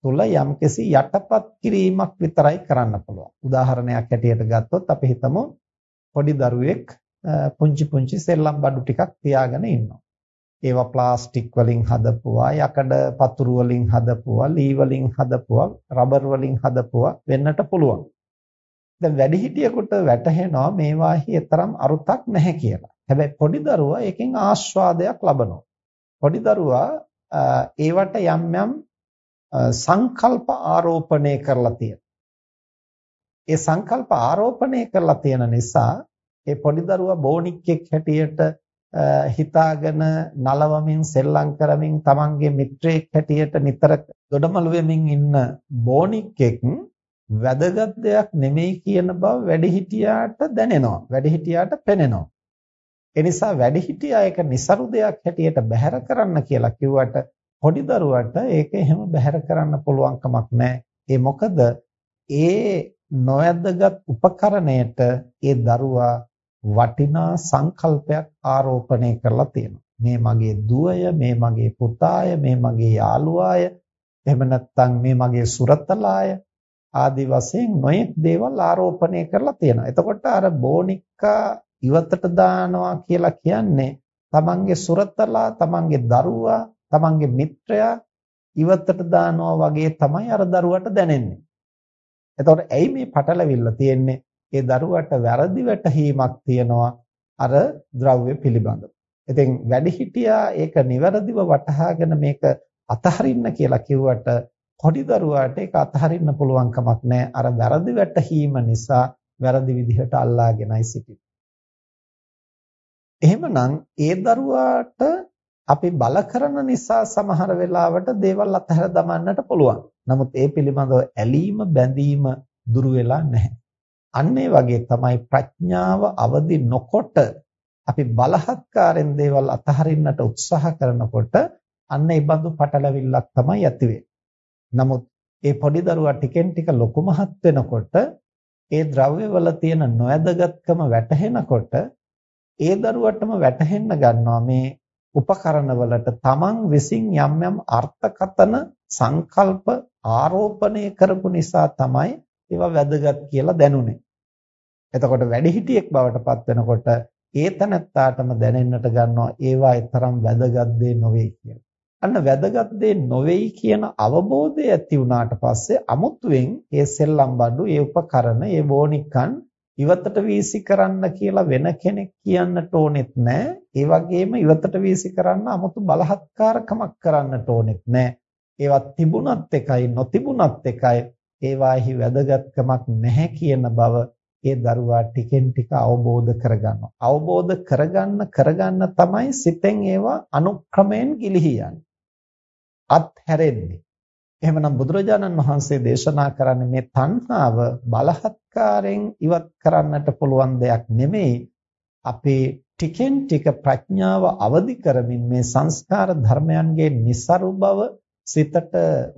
තුල යම්කිසි යටපත් කිරීමක් විතරයි කරන්න පුළුවන්. උදාහරණයක් හැටියට ගත්තොත් අපි හිතමු පොඩි දරුවෙක් පුංචි පුංචි සෙල්ලම් බඩු ටිකක් තියාගෙන ඉන්නවා. ඒවා ප්ලාස්ටික් වලින් හදපුවා, යකඩ පතුරු වලින් හදපුවා, ලී වලින් හදපුවා, රබර් වලින් හදපුවා වෙන්නට පුළුවන්. දැන් වැඩිහිටියෙකුට වැටහෙනවා මේවාහි තරම් අරුතක් නැහැ කියලා. හැබැයි පොඩි දරුවා ඒකෙන් ආස්වාදයක් ලබනවා. පොඩි දරුවා ඒවට යම් යම් සංකල්ප ආරෝපණය කරලා තියෙනවා. ඒ සංකල්ප ආරෝපණය කරලා තියෙන නිසා ඒ පොඩි දරුවා බෝනික්ෙක් හැටියට හිතාගෙන නලවමින් සෙල්ලම් කරමින් තමන්ගේ මිත්‍රයෙක් හැටියට නිතර දොඩමළු වෙමින් ඉන්න බෝනික්ෙක් වැදගත් දෙයක් නෙමෙයි කියන බව වැඩිහිටියාට දැනෙනවා. වැඩිහිටියාට පෙනෙනවා. ඒ නිසා වැඩිහිටියා ඒක નિસරු දෙයක් හැටියට බැහැර කරන්න කියලා කිව්වට පොඩි දරුවට ඒක එහෙම බැහැර කරන්න පුළුවන් කමක් නැහැ. ඒ මොකද ඒ නොවැදගත් උපකරණයට ඒ දරුවා වටිනා සංකල්පයක් ආරෝපණය කරලා තියෙනවා. මේ මගේ දුවය, මේ මගේ පුතාය, මේ මගේ යාළුවාය, එහෙම නැත්නම් මේ මගේ සුරතලාය ආදි වශයෙන් නොයෙක් දේවල් ආරෝපණය කරලා තියෙනවා. එතකොට අර බෝනික්කා ඉවතට දානවා කියලා කියන්නේ තමන්ගේ සුරතලා, තමන්ගේ දරුවා, තමන්ගේ මිත්‍රයා ඉවතට දානවා වගේ තමයි අර දරුවට දැනෙන්නේ. එතකොට ඇයි මේ පටලවිල්ල තියෙන්නේ? ඒ දරුවට වැරදි වැටහීමක් තියනවා අර ද්‍රව්‍ය පිළිබඳව. ඉතින් වැඩිහිටියා ඒක નિවරදිව වටහාගෙන මේක අතහරින්න කියලා කිව්වට පොඩි දරුවාට ඒක අතහරින්න පුළුවන් කමක් නැහැ. අර වැරදි වැටහීම නිසා වැරදි විදිහට අල්ලාගෙනයි සිටින්නේ. එහෙමනම් ඒ දරුවාට අපි බල කරන නිසා සමහර වෙලාවට දේවල් අතහැර දමන්නට පුළුවන්. නමුත් ඒ පිළිබඳව ඇලීම බැඳීම දුරු වෙලා නැහැ. අන්න ඒ වගේ තමයි ප්‍රඥාව අවදි නොකොට අපි බලහත්කාරයෙන් දේවල් අතහරින්නට උත්සාහ කරනකොට අන්න ඒ බඳු පටලවිල්ලක් තමයි ඇති නමුත් ඒ පොඩි දරුවා ටිකෙන් ටික ලොකු මහත් වෙනකොට ඒ ද්‍රව්‍යවල තියෙන නොයදගත්කම වැටහෙනකොට ඒ දරුවටම වැටහෙන්න ගන්නවා මේ උපකරණවලට තමන් විසින් යම් යම් අර්ථකතන සංකල්ප ආරෝපණය කරපු නිසා තමයි ඒවා වැදගත් කියලා දැනුනේ. එතකොට වැඩිහිටියෙක් බවට පත් වෙනකොට ඒ තනත්තාටම දැනෙන්නට ගන්නවා ඒවා තරම් වැදගත් දේ නොවේ කියලා. අන්න වැදගත් දේ නොවේයි කියන අවබෝධය ඇති වුණාට පස්සේ අමුතුවෙන් ඒ සෙල්ලම් බඩු, ඒ උපකරණ, ඒ වෝනිකන් ඉවතට වීසි කරන්න කියලා වෙන කෙනෙක් කියන්නට ඕනෙත් නැහැ. ඒ වගේම ඉවතට වීසි කරන්න 아무තු බලහත්කාරකමක් කරන්නට ඕනෙත් නැහැ. ඒවත් තිබුණත් එකයි නොතිබුණත් එකයි ඒවාෙහි වැදගත්කමක් නැහැ කියන බව ඒ දරුවා ටිකෙන් ටික අවබෝධ කරගන්නවා. අවබෝධ කරගන්න කරගන්න තමයි සිතෙන් ඒවා අනුක්‍රමයෙන් ගිලිහි යන්නේ. අත්හැරෙන්නේ. එහෙමනම් බුදුරජාණන් වහන්සේ දේශනා කරන්නේ මේ තණ්හාව බලහත්කාරයෙන් ඉවත් කරන්නට පුළුවන් දෙයක් නෙමෙයි. අපේ ටිකෙන් ටික ප්‍රඥාව අවදි කරමින් මේ සංස්කාර ධර්මයන්ගේ નિસරු බව සිතට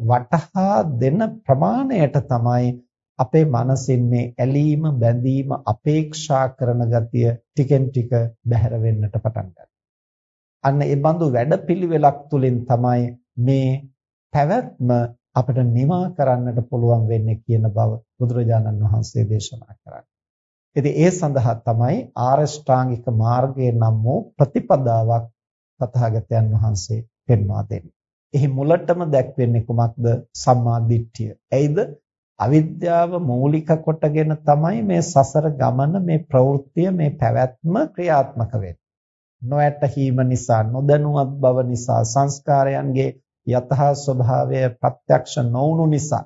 වටහා දෙන ප්‍රමාණයට තමයි අපේ මනසින් මේ ඇලීම බැඳීම අපේක්ෂා කරන ගතිය ටිකෙන් ටික බැහැර වෙන්නට පටන් ගන්නවා. අන්න ඒ බඳු වැඩපිළිවෙලක් තුලින් තමයි මේ පැවැත්ම අපිට නිමා කරන්නට පුළුවන් වෙන්නේ කියන බව බුදුරජාණන් වහන්සේ දේශනා කරන්නේ. ඉතින් ඒ සඳහා තමයි ආරෂ්ඨාංගික මාර්ගය නම් වූ ප්‍රතිපදාවක් තථාගතයන් වහන්සේ පෙන්වා දෙන්නේ. එහි මුලටම දැක්වෙන්නේ කුමක්ද? සම්මා දිට්ඨිය. එයිද අවිද්‍යාව මූලික කොටගෙන තමයි මේ සසර ගමන මේ ප්‍රවෘත්තිය මේ පැවැත්ම ක්‍රියාත්මක වෙන්නේ. නොඇටහීම නිසා නොදැනුවත් බව නිසා සංස්කාරයන්ගේ යථා ස්වභාවය ප්‍රත්‍යක්ෂ නොවුණු නිසා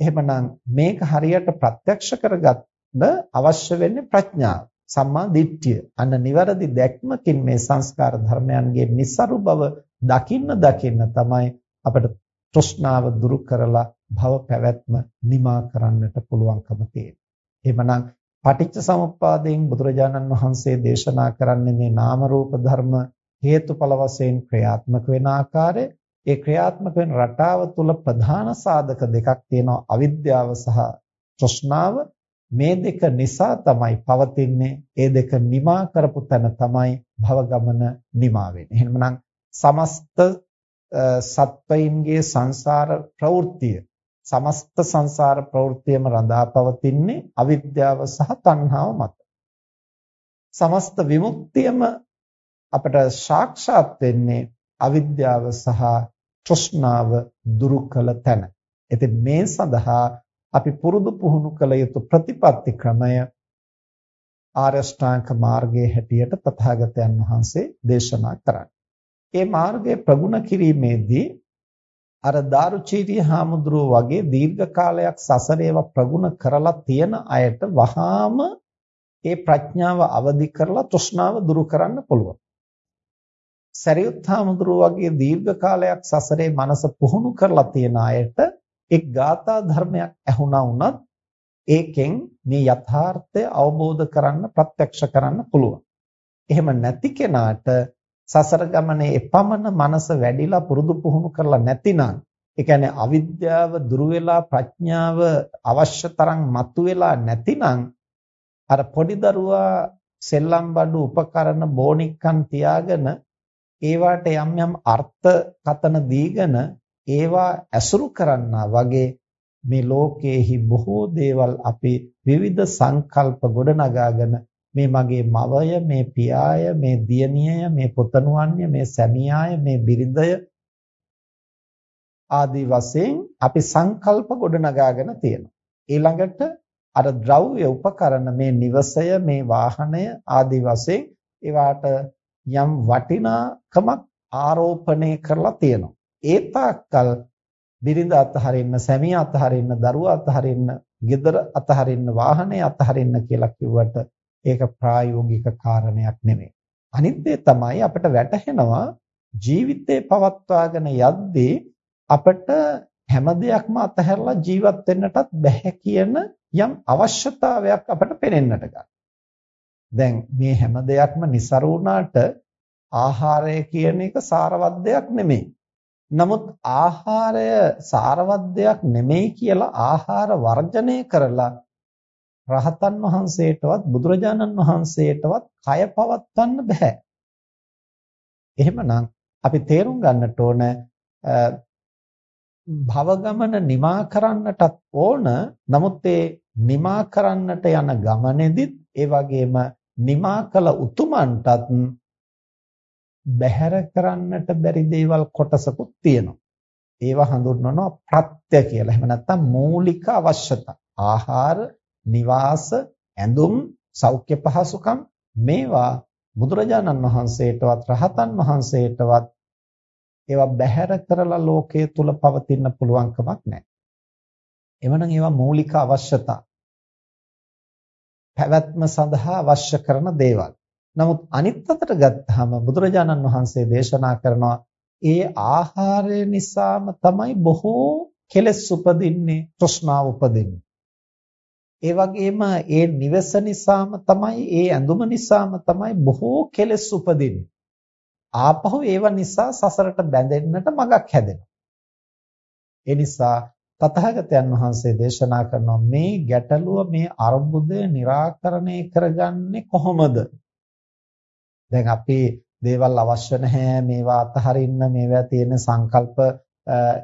එහෙමනම් මේක හරියට ප්‍රත්‍යක්ෂ කරගන්න අවශ්‍ය වෙන්නේ ප්‍රඥාව සම්මා දිට්ඨිය අන්න නිවැරදි දැක්මකින් මේ සංස්කාර ධර්මයන්ගේ નિસරු බව දකින්න දකින්න තමයි අපිට තෘෂ්ණාව දුරු කරලා භව පැවැත්ම නිමා කරන්නට පුළුවන්කම තියෙන්නේ. එහෙමනම් පටිච්ච සමුප්පාදයෙන් බුදුරජාණන් වහන්සේ දේශනා කරන්නේ මේ නාම රූප ධර්ම හේතුඵල වශයෙන් ක්‍රියාත්මක වෙන ආකාරය. ඒ ක්‍රියාත්මක වෙන රටාව තුල ප්‍රධාන සාධක දෙකක් තියෙනවා. අවිද්‍යාව සහ තෘෂ්ණාව. මේ දෙක නිසා තමයි පවතින්නේ. ඒ දෙක නිමා කරපු තැන තමයි භව ගමන නිමා වෙන්නේ. එහෙනම් සමස්ත සත්වයින්ගේ සංසාර ප්‍රවෘත්තිය සමස්ත සංසාර ප්‍රවෘත්තියම රඳා පවතින්නේ අවිද්‍යාව සහ තණ්හාව මත සමස්ත විමුක්තියම අපට සාක්ෂාත් වෙන්නේ අවිද්‍යාව සහ තෘෂ්ණාව දුරු කළ තැන. ඉතින් මේ සඳහා අපි පුරුදු පුහුණු කළ යුතු ප්‍රතිපත්ති ක්‍රමය ආරෂ්ඨාංග මාර්ගයේ හැටියට තථාගතයන් වහන්සේ දේශනා කරන්නේ. මේ මාර්ගය ප්‍රගුණ කිරීමේදී අර දාරුචීරිය හාමුදුරුව වගේ දීර්ඝ කාලයක් සසරේව ප්‍රගුණ කරලා තියෙන අයට වහාම ඒ ප්‍රඥාව අවදි කරලා තෘෂ්ණාව දුරු කරන්න පුළුවන්. සරියුත් හාමුදුරුවෝ වගේ දීර්ඝ කාලයක් සසරේ මනස පුහුණු කරලා තියෙන අයට එක් ගාථා ධර්මයක් ඇහුණා වුණත් ඒකෙන් මේ යථාර්ථය අවබෝධ කරන්න ප්‍රත්‍යක්ෂ කරන්න පුළුවන්. එහෙම නැති කෙනාට සසර ගමනේ එපමණ මනස වැඩිලා පුරුදු පුහුණු කරලා නැතිනම් ඒ කියන්නේ අවිද්‍යාව දුරු වෙලා ප්‍රඥාව අවශ්‍ය තරම් මතුවෙලා නැතිනම් අර පොඩි දරුවා සෙල්ලම් බඩු උපකරණ බෝනික්කන් තියාගෙන ඒවාට යම් යම් අර්ථ කතන දීගෙන ඒවා ඇසුරු කරන්නා වගේ මේ ලෝකයේහි බොහෝ දේවල් අපි විවිධ සංකල්ප ගොඩනගාගෙන මේ මගේ මවය මේ පියාය මේ දියණියය මේ පුතණුවන්ය මේ සැමියාය මේ බිරිඳය ආදී වශයෙන් අපි සංකල්ප ගොඩනගාගෙන තියෙනවා ඊළඟට අර ද්‍රව්‍ය උපකරණ මේ නිවසය මේ වාහනය ආදී වශයෙන් ඒවාට යම් වටිනාකමක් ආරෝපණය කරලා තියෙනවා. ඒ තාක්කල් බිරිඳ අතහරින්න, සැමියා අතහරින්න, දරුවා අතහරින්න, ගෙදර අතහරින්න, වාහනේ අතහරින්න කියලා කිව්වට ඒක ප්‍රායෝගික කාරණයක් නෙමෙයි. අනිත් තමයි අපිට වැටහෙනවා ජීවිතේ පවත්වාගෙන යද්දී අපිට හැම දෙයක්ම අතහැරලා ජීවත් වෙන්නටත් බැහැ කියන යම් අවශ්‍යතාවයක් අපිට පේනෙන්නට ගන්නවා. දැන් මේ හැම දෙයක්ම નિසරු වුණාට ආහාරය කියන එක සාරවත් දෙයක් නෙමෙයි. නමුත් ආහාරය සාරවත් දෙයක් නෙමෙයි කියලා ආහාර වර්ජනය කරලා රහතන් වහන්සේටවත් බුදුරජාණන් වහන්සේටවත් කය පවත්වන්න බෑ. එහෙමනම් අපි තේරුම් ගන්නට ඕන භව ගමන නිමා කරන්නටත් ඕන නමුත් ඒ නිමා කරන්නට යන ගමනේදීත් ඒ වගේම නිමා කළ උතුමන්ටත් බැහැර කරන්නට බැරි දේවල් කොටසකුත් තියෙනවා. ඒවා හඳුන්වනවා ප්‍රත්‍ය කියලා. එහෙම නැත්නම් මූලික අවශ්‍යතා. ආහාර, නිවාස, ඇඳුම්, සෞඛ්‍ය පහසුකම් මේවා බුදුරජාණන් වහන්සේටවත් රහතන් වහන්සේටවත් ඒවා බැහැර කරලා ලෝකයේ තුල පවතින්න පුළුවන් කමක් නැහැ. එවනම් ඒවා මූලික අවශ්‍යතා. පැවැත්ම සඳහා අවශ්‍ය කරන දේවල්. නමුත් අනිත් අතට ගත්තාම බුදුරජාණන් වහන්සේ දේශනා කරනවා ඒ ආහාරය නිසාම තමයි බොහෝ කෙලෙස් උපදින්නේ, තෘෂ්ණාව උපදින්නේ. ඒ වගේම ඒ නිවස නිසාම තමයි, ඒ ඇඳුම නිසාම තමයි බොහෝ කෙලෙස් උපදින්නේ. ආපහු ඒව නිසා සසරට බැඳෙන්නට මගක් හැදෙනවා. ඒ නිසා තථාගතයන් වහන්සේ දේශනා කරනවා මේ ගැටලුව මේ අරුබුදය निराකරණය කරගන්නේ කොහොමද? දැන් අපි දේවල් අවශ්‍ය නැහැ මේවා අතහරින්න මේවා තියෙන සංකල්ප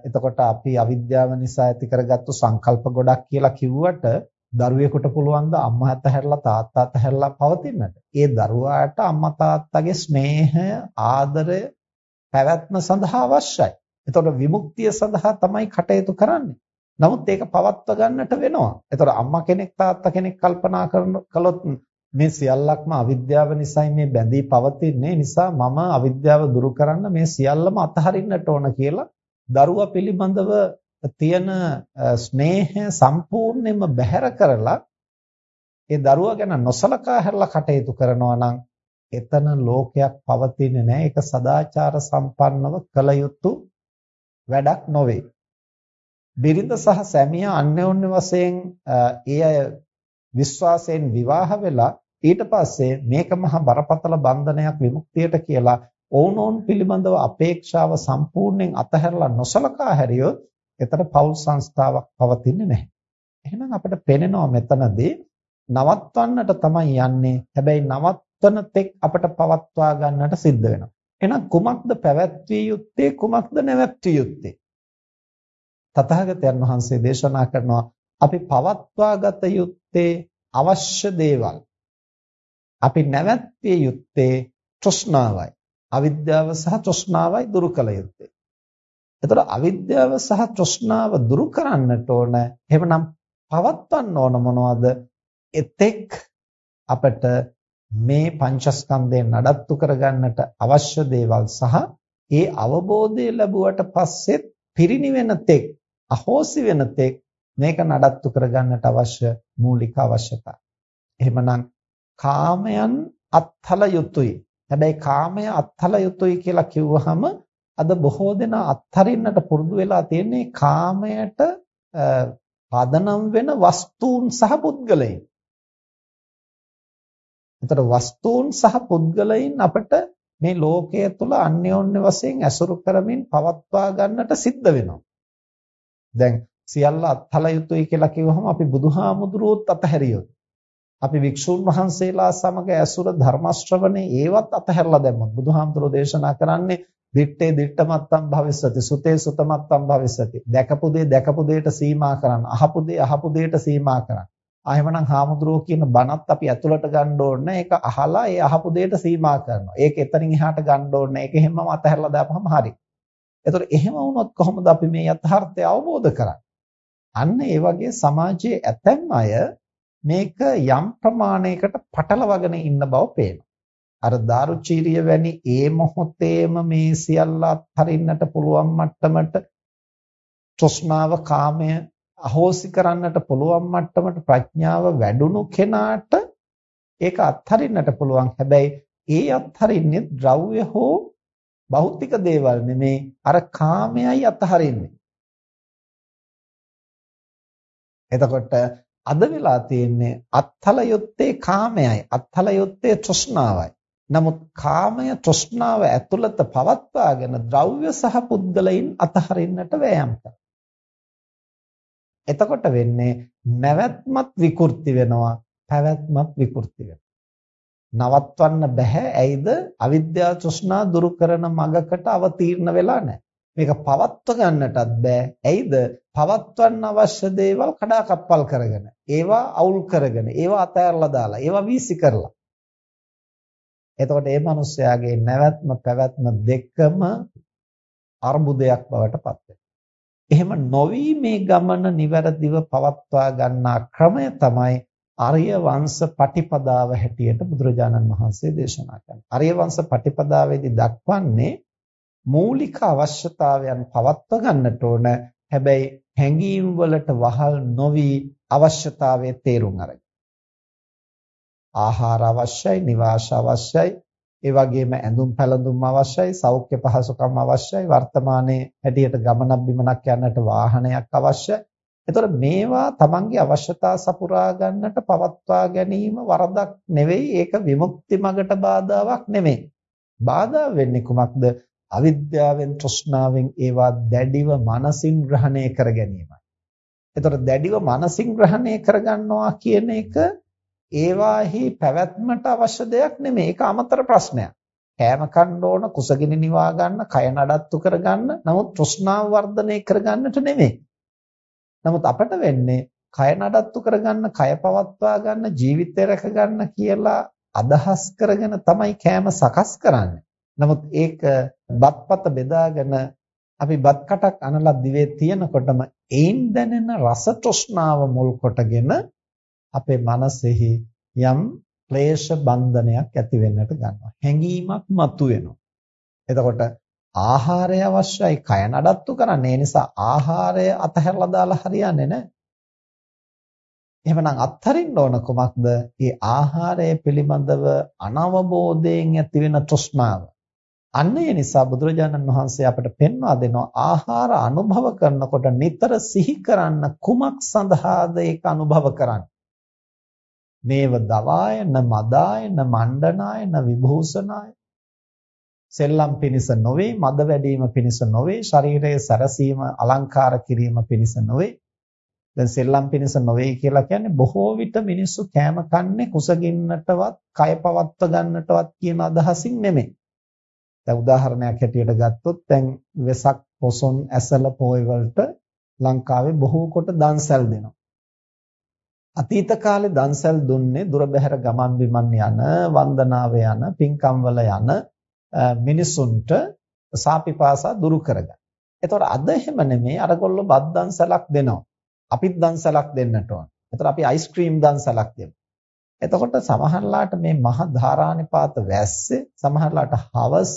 එතකොට අපි අවිද්‍යාව නිසා ඇති කරගත්තු සංකල්ප ගොඩක් කියලා කිව්වට දරුවෙකුට පුළුවන් ද අම්මා අතහැරලා තාත්තා අතහැරලා පවතින්නට. ඒ දරුවාට අම්මා තාත්තගේ ස්නේහය, ආදරය, පැවැත්ම සඳහා අවශ්‍යයි. එතකොට විමුක්තිය සඳහා තමයි කටයුතු කරන්නේ. නමුත් ඒක පවත්ව ගන්නට වෙනවා. එතකොට අම්මා කෙනෙක් තාත්තා කෙනෙක් කල්පනා කරන කළොත් මේ සියල්ලක්ම අවිද්‍යාව නිසායි මේ බැඳී පවතින්නේ නිසා මම අවිද්‍යාව දුරු කරන්න මේ සියල්ලම අතහරින්නට ඕන කියලා දරුවා පිළිබඳව තියෙන ස්නේහය සම්පූර්ණයෙන්ම බැහැර කරලා ඒ දරුවා ගැන නොසලකා හැරලා කටයුතු කරනවා නම් එතන ලෝකයක් පවතින්නේ නැහැ ඒක සදාචාර සම්පන්නව කළ යුතු වැඩක් නොවේ. බිරිඳ සහ සැමියා අන්‍යෝන්‍ය වශයෙන් ඒ අය විශ්වාසයෙන් විවාහ වෙලා ඊට පස්සේ මේක මහා බරපතල බන්ධනයක් විමුක්තියට කියලා ඕනෝන් පිළිබඳව අපේක්ෂාව සම්පූර්ණයෙන් අතහැරලා නොසලකා හැරියොත් එතන පෞල් සංස්ථාවක් පවතින්නේ නැහැ. එහෙනම් අපිට පේනවා මෙතනදී නවත්වන්නට තමයි යන්නේ. හැබැයි නවත්වන තෙක් අපිට පවත්වා ගන්නට සිද්ධ වෙනවා. එහෙනම් කුමක්ද පැවැත්විය යුත්තේ කුමක්ද නැවැත්විය යුත්තේ? තථාගතයන් වහන්සේ දේශනා කරනවා අපි පවත්වා ගත යුත්තේ අවශ්‍ය දේවල්. අපි නැවැත්විය යුත්තේ තෘෂ්ණාවයි. අවිද්‍යාව සහ තෘෂ්ණාවයි දුරු කළ යුත්තේ. එතකොට අවිද්‍යාව සහ තෘෂ්ණාව දුරු කරන්නට ඕන. එහෙමනම් පවත්වන්න ඕන මොනවද? එතෙක් අපට මේ පංචස්කන්ධය නඩත්තු කරගන්නට අවශ්‍ය දේවල් සහ ඒ අවබෝධය ලැබුවට පස්සෙත් පිරිණිවෙන තෙක් අහෝසි වෙන තෙක් මේක නඩත්තු කරගන්නට අවශ්‍ය මූලික අවශ්‍යතා. එහෙමනම් කාමයන් අත්හල යුතුයි. හැබැයි කාමය අත්හල යුතුයි කියලා කිව්වහම අද බොහෝ දෙනා අත්හරින්නට පුරුදු වෙලා තියෙන්නේ කාමයට පදනම් වෙන වස්තුන් සහ පුද්ගලයන්. එතකොට වස්තුන් සහ පුද්ගලයන් අපිට මේ ලෝකයේ තුල අන්‍යෝන්‍ය වශයෙන් ඇසුරු කරමින් පවත්වා ගන්නට සිද්ධ වෙනවා. දැන් සියල්ල අත්හල යුතුයි කියලා කිව්වහම අපි බුදුහාමුදුරුවොත් අතහැරියොත් අපි වික්ෂුන් වහන්සේලා සමග ඇසුර ධර්ම ශ්‍රවණේ ඒවත් අතහැරලා දැම්මොත් බුදුහාමුදුරුවෝ දේශනා කරන්නේ දිත්තේ දිත්තමත්තම් භවිස්සති සුතේ සුතමත්තම් භවිස්සති. දැකපු දේ දැකපු දෙයට සීමා කරන්න අහපු දේ අහපු දෙයට සීමා කරන්න. ආයෙමනම් හාමුදුරුවෝ කියන බණත් අපි ඇතුළට ගන්න ඕනේ. ඒක අහලා ඒ අහපු දෙයට සීමා කරනවා. ඒක එතනින් එහාට ගන්න ඕනේ. ඒක හැමම අතහැරලා දාපුවම හරි. එතකොට එහෙම වුණොත් කොහොමද අපි මේ යථාර්ථය අවබෝධ කරන්නේ? අන්න ඒ වගේ සමාජයේ ඇතැම් අය මේක යම් ප්‍රමාණයකට පටලවාගෙන ඉන්න බව පේනවා. අර දාරුචීරිය වැනි ඒ මොහොතේම මේ සියල්ල අත්හරින්නට පුළුවන් මට්ටමට තෘෂ්ණාව කාමය අහෝසි කරන්නට පුළුවන් මට්ටමට ප්‍රඥාව වැඩුණු කෙනාට ඒක අත්හරින්නට පුළුවන්. හැබැයි ඒ අත්හරින්නේ ද්‍රව්‍ය හෝ භෞතික දේවල් නෙමේ අර කාමයයි අත්හරින්නේ. එතකොට අද වෙලා තියෙන්නේ අත්හල යුත්තේ කාමයයි අත්හල යුත්තේ තෘෂ්ණාවයි. නමුත් කාමය තෘෂ්ණාව ඇතුළත පවත්වාගෙන ද්‍රව්‍ය සහ පුද්ගලයින් අතහරින්නට වෑයම් එතකොට වෙන්නේ නැවැත්මත් විකෘති වෙනවා පැවැත්මත් විකෘති වෙනවා. නවත්වන්න බෑ ඇයිද අවිද්‍යාව තෘෂ්ණා දුරු කරන මගකට අවතීර්ණ වෙලා නැහැ. මේක පවත්ව ගන්නටත් බෑ. ඇයිද පවත්වන්න අවශ්‍ය දේවල් කඩාකප්පල් කරගෙන, ඒවා අවුල් කරගෙන, ඒවා අතහැරලා දාලා, ඒවා වීසි කරලා. එතකොට මේ මිනිස්යාගේ නැවැත්ම පැවැත්ම දෙකම අර්බුදයක් බවට පත් එහෙම නොවි මේ ගමන નિවරදිව පවත්වා ගන්නා ක්‍රමය තමයි ආර්ය වංශ පටිපදාව හැටියට බුදුරජාණන් වහන්සේ දේශනා කරන්නේ. ආර්ය වංශ පටිපදාවේදී දක්වන්නේ මූලික අවශ්‍යතාවයන් පවත්ව ගන්නට ඕන. හැබැයි හැඟීම් වලට වහල් නොවි අවශ්‍යතාවයේ තේරුම් අරගෙන. ආහාර අවශ්‍යයි, නිවාස අවශ්‍යයි, ඒ වගේම ඇඳුම් පැළඳුම් අවශ්‍යයි, සෞඛ්‍ය පහසුකම් අවශ්‍යයි, වර්තමානයේ හැටියට ගමනක් බිමනක් යන්නට වාහනයක් අවශ්‍යයි. එතකොට මේවා තමන්ගේ අවශ්‍යතා සපුරා ගන්නට පවත්වා ගැනීම වරදක් නෙවෙයි ඒක විමුක්ති මගට බාධාවක් නෙමෙයි. බාධා වෙන්නේ කුමක්ද? අවිද්‍යාවෙන් තෘෂ්ණාවෙන් ඒවා දැඩිව මනසින් ග්‍රහණය කර ගැනීමයි. එතකොට දැඩිව මනසින් ග්‍රහණය කරගන්නවා කියන එක ඒවාහි පැවැත්මට අවශ්‍ය දෙයක් නෙමෙයි. ඒක අමතර ප්‍රශ්නයක්. කෑම කන්න ඕන, කුසගිනි නිවා ගන්න, කය නඩත්තු කරගන්න, නමුත් තෘෂ්ණාව වර්ධනය කරගන්නට නෙමෙයි. නමුත් අපට වෙන්නේ කය නඩත්තු කරගන්න, කය පවත්වා ගන්න, ජීවිතය රැක ගන්න කියලා අදහස් කරගෙන තමයි කෑම සකස් කරන්නේ. නමුත් ඒක බත්පත බෙදාගෙන අපි බත් කටක් අනලා දිවේ තියනකොටම ඒන් දැනෙන රස තෘෂ්ණාව මුල් කොටගෙන අපේ මනසෙහි යම් ක්ලේශ බන්ධනයක් ඇති වෙන්නට ගන්නවා. හැඟීමක් මතුවෙනවා. එතකොට ආහාරය අවශ්‍යයි කය නඩත්තු කරන්න. ඒ නිසා ආහාරය අතහැරලා දාලා හරියන්නේ නැහැ. එහෙමනම් අත්හරින්න ඕන කොමක්ද? මේ ආහාරය පිළිබඳව අනවබෝධයෙන් ඇතිවෙන තෘෂ්ණාව. අන්න ඒ නිසා බුදුරජාණන් වහන්සේ අපට පෙන්වා දෙනවා ආහාර අනුභව කරනකොට නිතර සිහි කරන්න කුමක් සඳහාද ඒක අනුභව කරන්නේ. මේව දවාය න මදාය න මණ්ඩනාය න විභූෂනාය සෙල්ලම් පිනිස නොවේ මද වැඩිම පිනිස නොවේ ශරීරයේ සැරසීම අලංකාර කිරීම පිනිස නොවේ. දැන් සෙල්ලම් පිනිස නොවේ කියලා කියන්නේ බොහෝ විට මිනිස්සු කෑම කන්නේ කුසගින්නටවත් කය පවත්ව ගන්නටවත් කියන අදහසින් නෙමෙයි. දැන් උදාහරණයක් හැටියට ගත්තොත් දැන් වෙසක් පොසොන් ඇසල පොය වලට ලංකාවේ බොහෝ කොට දන්සල් දෙනවා අතීත කාලේ දන්සල් දුන්නේ දුර බැහැර ගමන් බිමන් යන වන්දනාව යන පින්කම් වල යන මිනිසුන්ට සාපිපාසා දුරු කරගන්න. එතකොට අද එහෙම නෙමෙයි අරගොල්ලෝ බත් දන්සලක් දෙනවා. අපිත් දන්සලක් දෙන්නට ඕන. එතකොට අපි අයිස්ක්‍රීම් දන්සලක් දෙමු. එතකොට සමහරලාට මේ මහ ධාරානිපාත වැස්සේ සමහරලාට හවස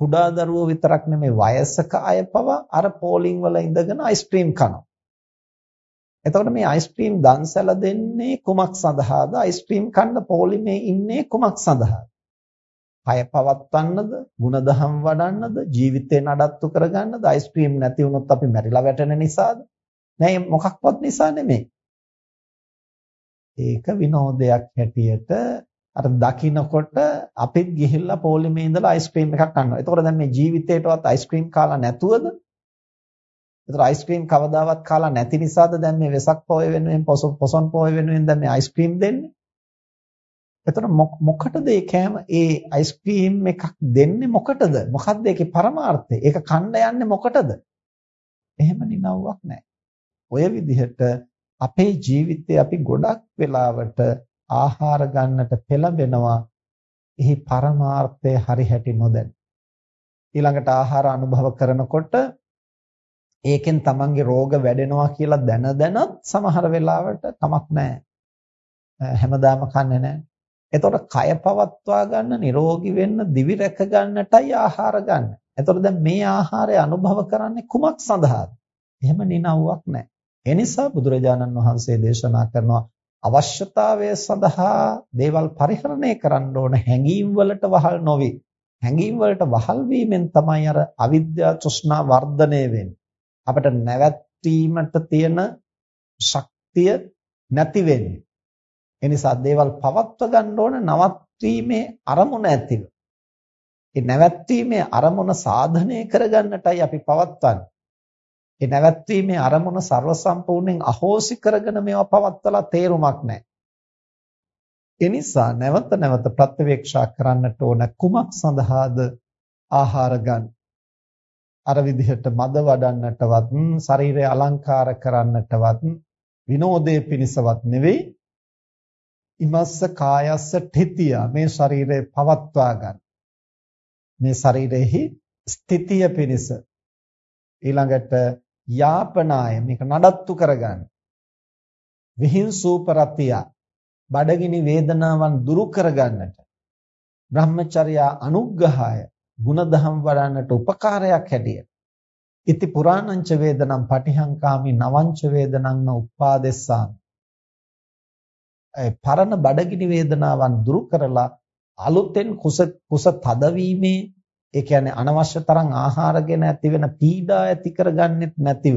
කුඩා දරුවෝ විතරක් නෙමෙයි වයසක අය පවා අර පෝලිං වල ඉඳගෙන අයිස්ක්‍රීම් කනවා. එතකොට මේ අයිස්ක්‍රීම් දන්සල දෙන්නේ කුමක් සඳහාද? අයිස්ක්‍රීම් කන්න පොලිමේ ඉන්නේ කුමක් සඳහාද? කය පවත්වන්නද, ಗುಣධම් වඩන්නද, ජීවිතේ නඩත්තු කරගන්නද? අයිස්ක්‍රීම් නැති වුණොත් අපි මැරිලා වැටෙන නිසාද? නෑ මොකක්වත් නිසා නෙමෙයි. ඒක විනෝදයක් හැටියට අර දකින්නකොට අපිත් ගිහිල්ලා පොලිමේ ඉඳලා අයිස්ක්‍රීම් එකක් කනවා. එතකොට දැන් මේ ජීවිතේටවත් අයිස්ක්‍රීම් කාලා නැතුවද ඒතර අයිස්ක්‍රීම් කවදාවත් කාලා නැති නිසාද දැන් මේ වෙසක් පොය වෙනුවෙන් පොසොන් පොය වෙනුවෙන් දැන් මේ අයිස්ක්‍රීම් දෙන්නේ? එතන මොකටද ඒ කෑම ඒ අයිස්ක්‍රීම් එකක් දෙන්නේ මොකටද? මොකද්ද ඒකේ පරමාර්ථය? ඒක කන්න යන්නේ මොකටද? එහෙම නිනව්වක් නැහැ. ඔය විදිහට අපේ ජීවිතේ අපි ගොඩක් වෙලාවට ආහාර ගන්නට පෙළඹෙනවා. එහි පරමාර්ථය හරි හැටි නොදැන. ඊළඟට ආහාර අනුභව කරනකොට ඒකෙන් තමන්ගේ රෝග වැඩෙනවා කියලා දැන දැනත් සමහර වෙලාවට කමක් නැහැ. හැමදාම කන්නේ නැහැ. එතකොට කය පවත්වා ගන්න, නිරෝගී වෙන්න, දිවි රැක ගන්නටයි ආහාර ගන්න. එතකොට දැන් මේ ආහාරය අනුභව කරන්නේ කුමක් සඳහාද? එහෙම නිනව්වක් නැහැ. ඒ නිසා බුදුරජාණන් වහන්සේ දේශනා කරනවා අවශ්‍යතාවය සඳහා දේවල් පරිහරණය කරන්න ඕන හැඟීම් වලට වහල් නොවි. හැඟීම් වලට වහල් වීමෙන් තමයි අර අවිද්‍යා තෘෂ්ණා වර්ධනය වෙන්නේ. අපිට නැවැත්වීමට තියෙන ශක්තිය නැති වෙන්නේ. ඒ නිසා දේවල් පවත්ව ගන්න ඕන නවත්වීමේ අරමුණ ඇතිව. ඒ නැවැත්වීමේ අරමුණ සාධනය කරගන්නටයි අපි පවත්වන්නේ. ඒ නැවැත්වීමේ අරමුණ ਸਰව සම්පූර්ණයෙන් අහෝසි කරගෙන මේවා පවත්වලා තේරුමක් නැහැ. ඒ නිසා නැවත නැවත ප්‍රත්‍යවේක්ෂා කරන්නට ඕන කුමක් සඳහාද ආහාර ගන්න. අර විදිහට මද වඩන්නටවත් ශරීරය අලංකාර කරන්නටවත් විනෝදයේ පිණිසවත් නෙවෙයි ඉමස්ස කායස්ස ඨිතිය මේ ශරීරය පවත්වා ගන්න. මේ ශරීරෙහි ස්ථිතිය පිණිස ඊළඟට යාපනාය මේක නඩත්තු කරගන්න. විහිංසූපරතිය බඩගිනි වේදනාවන් දුරු කරගන්නට බ්‍රහ්මචර්යා අනුග්‍රහය ಗುಣධම් වඩන්නට උපකාරයක් හැටියට. ඉති පුරාණංච වේදනම් පටිහංකාමි නවංච වේදනං උපාදෙස්සාමි පරණ බඩගිනි වේදනාවන් දුරු කරලා අලුතෙන් කුස කුස තදවීමේ ඒ කියන්නේ අනවශ්‍ය තරම් ආහාරගෙන ඇතිවෙන පීඩා ඇති කරගන්නෙත් නැතිව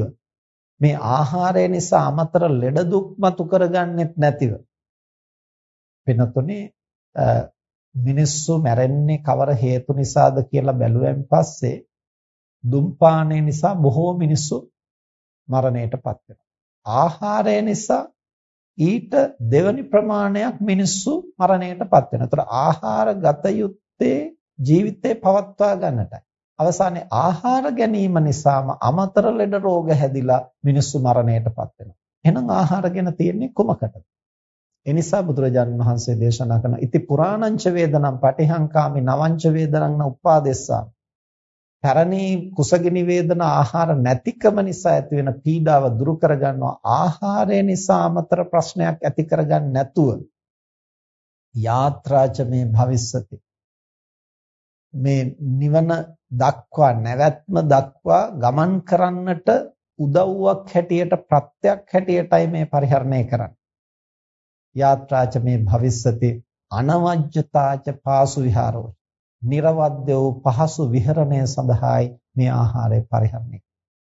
මේ ආහාරය නිසා අමතර ලෙඩ දුක් මතු කරගන්නෙත් නැතිව. වෙනතුනේ මිනිස්සු මැරෙන්නේ කවර හේතු නිසාද කියලා බැලුවෙන් පස්සේ දුම්පානය නිසා බොහෝ මිනිස්සු මරණයටපත් වෙනවා. ආහාරය නිසා ඊට දෙවනි ප්‍රමාණයක් මිනිස්සු මරණයටපත් වෙනවා. ඒතර ආහාර ගත යුත්තේ ජීවිතේ පවත්වා ගන්නටයි. අවසානයේ ආහාර ගැනීම නිසාම අමතර ලෙඩ රෝග හැදිලා මිනිස්සු මරණයටපත් වෙනවා. එහෙනම් ආහාර ගැන තියෙන්නේ කොමකටද? ඒ නිසා බුදුරජාණන් වහන්සේ දේශනා කරන ඉති පුරාණංච වේදනම් පටිහංකාමි නවංච වේදනං උපාදෙස්සා. පැරණි කුසගිනි වේදන ආහාර නැතිකම නිසා ඇතිවෙන පීඩාව දුරු කරගන්නවා ආහාරය නිසා අමතර ප්‍රශ්නයක් ඇති කරගන්න නැතුව යාත්‍රාච මේ භවිස්සති මේ නිවන දක්වා නැවැත්ම දක්වා ගමන් කරන්නට උදව්වක් හැටියට ප්‍රත්‍යක් හැටියටයි මේ පරිහරණය කරන්නේ. යාත්‍රාච මේ භවිස්සති අනවජ්‍යතාච පාසු විහාරෝ. නිර්වද්‍ය වූ පහසු විහරණය සඳහායි මේ ආහාරය පරිහරණය.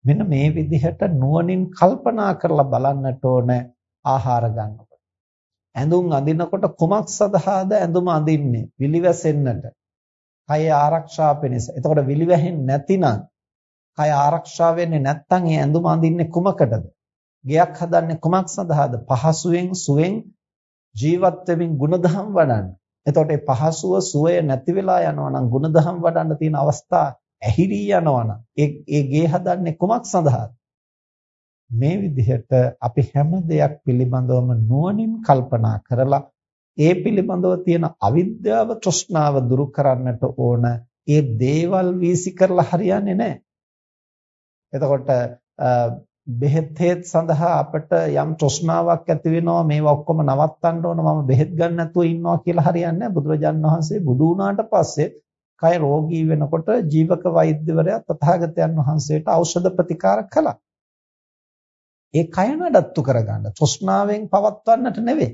මෙන්න මේ විදිහට නුවණින් කල්පනා කරලා බලන්නට ඕන ආහාර ගන්නකොට. ඇඳුම් අඳිනකොට කුමක් සඳහාද ඇඳුම අඳින්නේ? විලිවැසෙන්නට. කය ආරක්ෂා පිණිස. එතකොට විලිවැහෙන්නේ නැතිනම් කය ආරක්ෂා වෙන්නේ නැත්නම් ඒ ඇඳුම අඳින්නේ කුමකටද? ගෙයක් හදන්නේ කුමක් සඳහාද? පහසුවෙන් සුවෙන් ජීවත් වෙමින් ಗುಣධම් වඩන්න. එතකොට ඒ පහසුව සුවය නැති වෙලා යනවා නම් ಗುಣධම් වඩන්න තියෙන අවස්ථා ඇහිරි යනවා නම් ඒ ඒ ගේ හදන්නේ කුමක් සඳහාද? මේ විදිහට අපි හැම දෙයක් පිළිබඳවම නුවණින් කල්පනා කරලා ඒ පිළිබඳව තියෙන අවිද්‍යාව තෘෂ්ණාව දුරු කරන්නට ඕන ඒ දේවල් වීසි කරලා හරියන්නේ නැහැ. එතකොට බෙහෙත් හේත් සඳහා අපිට යම් තෘෂ්ණාවක් ඇති වෙනවා මේවා ඔක්කොම නවත්තන්න ඕන මම බෙහෙත් ගන්න නැතුව ඉන්නවා කියලා හරියන්නේ නැහැ. බුදුරජාණන් වහන්සේ බුදු වුණාට පස්සේ කය රෝගී වෙනකොට ජීවක වෛද්‍යවරයා තථාගතයන් වහන්සේට ඖෂධ ප්‍රතිකාර කළා. ඒ කය නඩත්තු කරගන්න තෘෂ්ණාවෙන් පවත්වන්නට නෙවෙයි.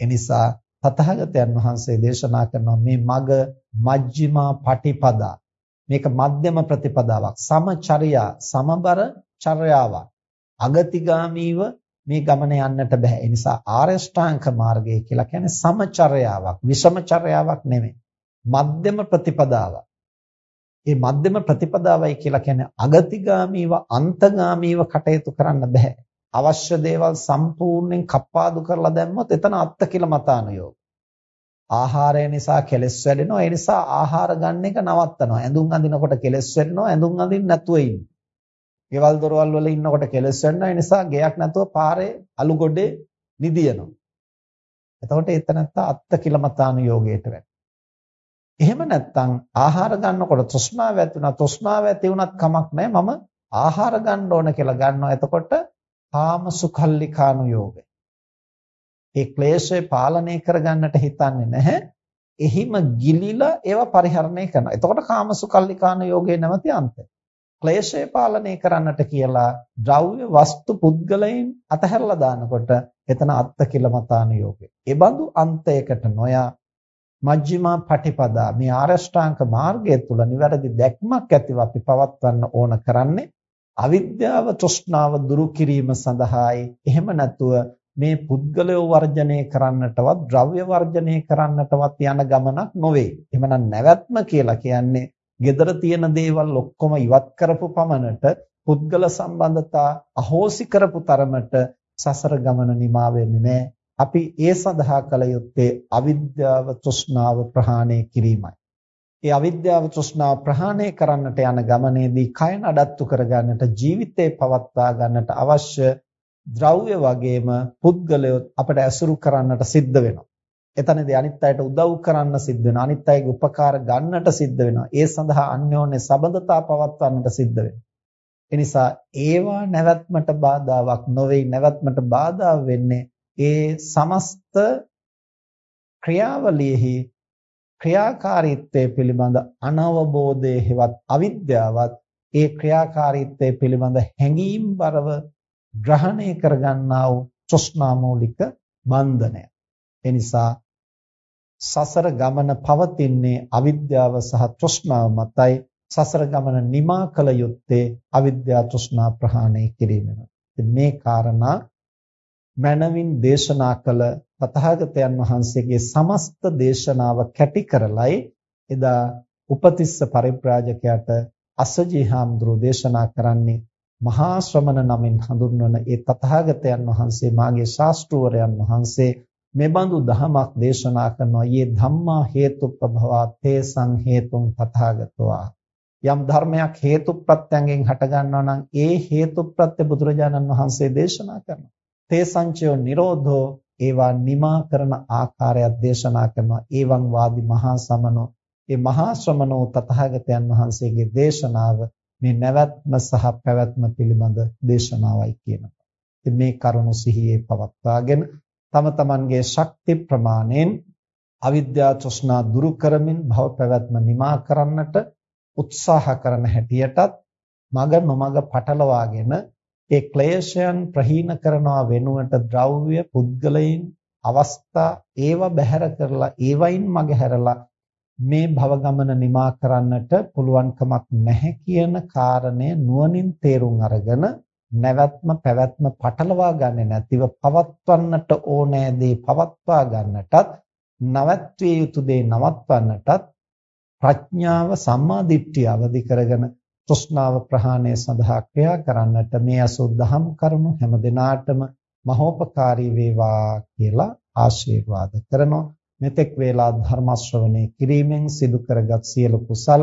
එනිසා තථාගතයන් වහන්සේ දේශනා කරනවා මේ මග මජ්ක්‍ධිමා පටිපදා මේක මධ්‍යම ප්‍රතිපදාවක් සමචර්යා සමබර චර්යාවක් අගතිගාමීව මේ ගමන යන්නට බෑ ඒ නිසා ආරෂ්ඨාංග මාර්ගය කියලා කියන්නේ සමචර්යාවක් විෂමචර්යාවක් නෙමෙයි මධ්‍යම ප්‍රතිපදාවක් මේ මධ්‍යම ප්‍රතිපදාවයි කියලා කියන්නේ අගතිගාමීව අන්තගාමීව කටයුතු කරන්න බෑ අවශ්‍ය දේවල් සම්පූර්ණයෙන් කප්පාදු කරලා දැම්මොත් එතන අත්ත කියලා මතානුයෝග. ආහාරය නිසා කෙලස් වැඩෙනවා. ඒ නිසා ආහාර ගන්න එක නවත්තනවා. ඇඳුම් අඳිනකොට කෙලස් වැඩෙනවා. ඇඳුම් අඳින්න නැතුව ඉන්න. ගෙවල් දොරවල් වල ඉන්නකොට කෙලස් වෙනවා. ඒ නිසා ගෙයක් නැතුව පාරේ අලු ගොඩේ නිදියනවා. එතකොට එතනත්ත අත්ත කියලා මතානුයෝගයට වැටෙනවා. එහෙම නැත්නම් ආහාර ගන්නකොට තෘෂ්ණාව ඇති වුණා තෘෂ්ණාව ඇති වුණත් කමක් නැහැ මම ආහාර ගන්න ඕන කියලා ගන්නවා එතකොට කාම සුඛල්ලිකානුയോഗය. ඒ ක්ලේශය පාලනය කරගන්නට හිතන්නේ නැහැ. එහිම ගිලිලා ඒවා පරිහරණය කරනවා. එතකොට කාමසුකල්ලිකාන යෝගයේ නැමැති අන්තය. ක්ලේශය පාලනය කරන්නට කියලා ද්‍රව්‍ය වස්තු පුද්ගලයන් අතහැරලා දානකොට එතන අත්ත කිලමතාන යෝගය. ඒ බඳු අන්තයකට නොයා මජ්ක්‍ධිමා පටිපදා මේ ආරෂ්ඨාංග මාර්ගය තුල නිවැරදි දැක්මක් ඇතිව අපි පවත්වන්න ඕන කරන්නේ අවිද්‍යාව තෘෂ්ණාව දුරු කිරීම සඳහායි එහෙම නැතුව මේ පුද්ගලය වර්ජනය කරන්නටවත් ද්‍රව්‍ය වර්ජනය කරන්නටවත් යන ගමනක් නොවේ. එහෙමනම් නැවැත්ම කියලා කියන්නේ gedara තියෙන දේවල් ඔක්කොම ඉවත් කරපු පමණට පුද්ගල සම්බන්ධතා අහෝසි කරපු තරමට සසර ගමන නිමා වෙන්නේ නැහැ. අපි ඒ සඳහා කළ යුත්තේ අවිද්‍යාව තෘෂ්ණාව ප්‍රහාණය කිරීමයි. ඒ අවිද්‍යාව තෘෂ්ණාව ප්‍රහාණය කරන්නට යන ගමනේදී කය නඩත්තු කරගන්නට ජීවිතේ පවත්වා ගන්නට අවශ්‍ය ද්‍රව්‍ය වගේම පුද්ගලයොත් අපට ඇසුරු කරන්නට සිද්ධ වෙනවා. එතනදී අනිත් අයට උදව් කරන්න සිද්ධ වෙනවා. අනිත් අයගේ උපකාර ගන්නට සිද්ධ වෙනවා. ඒ සඳහා අන්‍යෝන්‍ය සබඳතා පවත්වන්නට සිද්ධ වෙනවා. එනිසා ඒවා නැවැත්මට බාධාවක් නොවේ. නැවැත්මට බාධා වෙන්නේ ඒ සමස්ත ක්‍රියාවලියෙහි ක්‍රියාකාරීත්වය පිළිබඳ අනවබෝධයේ හෙවත් අවිද්‍යාවත් ඒ ක්‍රියාකාරීත්වය පිළිබඳ හැඟීම්overline ග්‍රහණය කරගන්නා වූ තෘෂ්ණා මූලික බන්ධනය. ඒ නිසා සසර ගමන පවතින්නේ අවිද්‍යාව සහ තෘෂ්ණාව මතයි. සසර ගමන නිමා කළ යුත්තේ අවිද්‍යා තෘෂ්ණා ප්‍රහාණය කිරීමෙන්. මේ කාරණා මනවින් දේශනා කළ තථාගතයන් වහන්සේගේ සමස්ත දේශනාව කැටි කරලයි එදා උපතිස්ස පරිබ්‍රාජකයාට අසජී හාමුදුරුවෝ දේශනා කරන්නේ මහා ශ්‍රමණ නමින් හඳුන්වන ඒ තථාගතයන් වහන්සේ මාගේ ශාස්ත්‍රවරයන් වහන්සේ මෙබඳු දහමක් දේශනා කරනවා. යේ ධම්මා හේතුප්පභවා තේසං හේතුං තථාගතවා. යම් ධර්මයක් හේතුප්‍රත්‍යයෙන් හට ගන්නවා නම් ඒ හේතුප්‍රත්‍ය බුදුරජාණන් වහන්සේ දේශනා කරනවා. තේසංචයෝ නිරෝධෝ ඒවා නිමා කරන ආකාරයක් දේශනා කරනවා. ඒවං වාදි මහා සමනෝ ඒ මහා ශ්‍රමණෝ තථාගතයන් වහන්සේගේ දේශනාව මේ නැවැත්ම සහ පැවැත්ම පිළිබඳ දේශනාවයි කියනවා. ඉතින් මේ කරුණු සිහියේ පවත්වාගෙන තම තමන්ගේ ශක්ති ප්‍රමාණයෙන් අවිද්‍යා තෘෂ්ණා දුරු කරමින් භව පැවැත්ම නිමා කරන්නට උත්සාහ කරන හැටියටත් මග නොමග පටලවාගෙන ඒ ක්ලේශයන් ප්‍රහීන කරනවා වෙනුවට ද්‍රව්‍ය පුද්ගලයන් අවස්ථා ඒව බැහැර කරලා ඒවයින් මග හැරලා මේ භව ගමන නිමා කරන්නට පුළුවන්කමක් නැහැ කියන කාරණය නුවණින් තේරුම් අරගෙන නැවැත්ම පැවැත්ම පටලවා ගන්නේ නැතිව පවත්වන්නට ඕනෑ දේ පවත්වා ගන්නටත් නවත්විය යුතු දේ නවත්වන්නටත් ප්‍රඥාව සම්මා දිට්ඨිය අවදි කරගෙන තෘෂ්ණාව ප්‍රහාණය සඳහා ක්‍රියා කරන්නට මේ අසුද්ධහම් කරුණු හැම දිනාටම මහෝපකාරී වේවා කියලා ආශිර්වාද කරනවා. මෙතෙක් වේලා ධර්ම ශ්‍රවණය කිරීමෙන් සිදු කරගත් සියලු කුසල්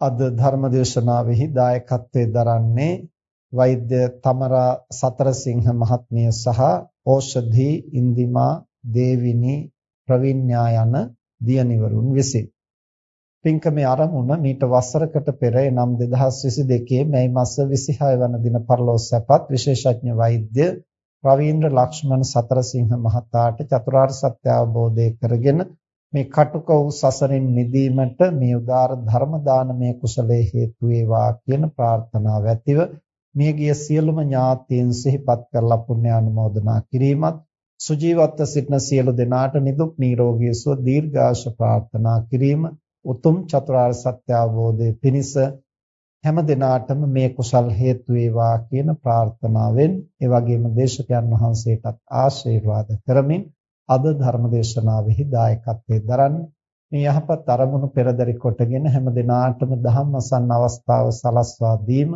අද ධර්මදේශනාවෙහි දායකත්වයෙන් දරන්නේ වෛද්‍ය තමරා සතරසිංහ මහත්මිය සහ ඕෂධි ඉන්දිමා දේවිනි ප්‍රවිඤ්ඤා යන දියණිවරුන් විසින්. පින්කමේ ආරමුණ මීට වසරකට පෙර එනම් 2022 මැයි මාස 26 වන දින පරලෝසපත් විශේෂඥ වෛද්‍ය රවීන්ද්‍ර ලක්ෂ්මන් සතරසිංහ මහතාට චතුරාර්ය සත්‍ය අවබෝධය කරගෙන මේ කටුක වූ සසරින් මිදීමට මේ උදාර ධර්ම දානමය කුසලයේ හේතු වේවා කියන ප්‍රාර්ථනාව ඇතිව මියගිය සියලුම ඥාතීන් සිහිපත් කරලා පුණ්‍ය අනුමෝදනා කිරීමත් සුජීවත්ව සිටින සියලු දෙනාට නිදුක් නිරෝගී සුව දීර්ඝාෂ ප්‍රාර්ථනා කිරීම උතුම් චතුරාර්ය සත්‍ය අවබෝධයේ පිණිස හැම දිනාටම මේ කුසල් හේතු වේවා කියන ප්‍රාර්ථනාවෙන් ඒ වගේම දේශකයන් වහන්සේටත් ආශිර්වාද කරමින් අද ධර්ම දේශනාවෙහි දායකත්වයෙන් දරන්නේ මේ යහපත් අරමුණු පෙරදරි කොටගෙන හැම දිනාටම ධම්මසන්න අවස්ථාව සලස්වා දීම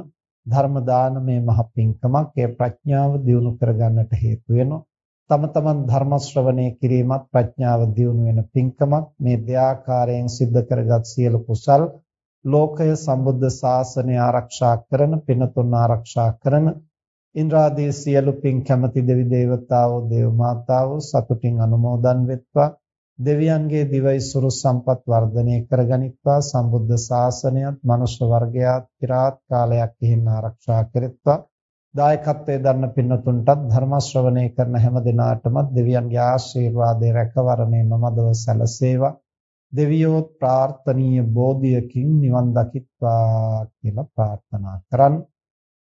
ධර්ම දානමේ මහ පිංකමක්. ඒ ප්‍රඥාව දියුණු කරගන්නට හේතු වෙනවා. තම තමන් ධර්ම ශ්‍රවණය කිරීමත් ප්‍රඥාව දියුණු වෙන පිංකමක්. මේ දෙආකාරයෙන් සිද්ධ කරගත් සියලු කුසල් ලෝකය සම්බුද්ධ ශාසනය ආරක්ෂා කරන පිනතුන් ආරක්ෂා කරන ඉන්ද්‍රාදී සියලු පින් කැමැති දෙවි දේවතාවෝ දේව මාතාවෝ සතුටින් අනුමෝදන් වෙත්වා. දෙවියන්ගේ දිවයිසුරු සම්පත් වර්ධනය කරගනිත්වා. සම්බුද්ධ ශාසනයත් මනුෂ්‍ය වර්ගයාත් চিරාත් කාලයක් ඉහින් ආරක්ෂා කෙරෙත්වා. දායකත්වයේ දරන පින්නතුන්ටත් ධර්ම ශ්‍රවණය කරන හැම දිනාටම දෙවියන්ගේ ආශිර්වාදයේ රැකවරණය නොමදව සැලසේවා. දෙවියෝ ප්‍රාර්ථනීය බෝධියකින් නිවන් දකිත්වා කියලා ප්‍රාර්ථනා කරන්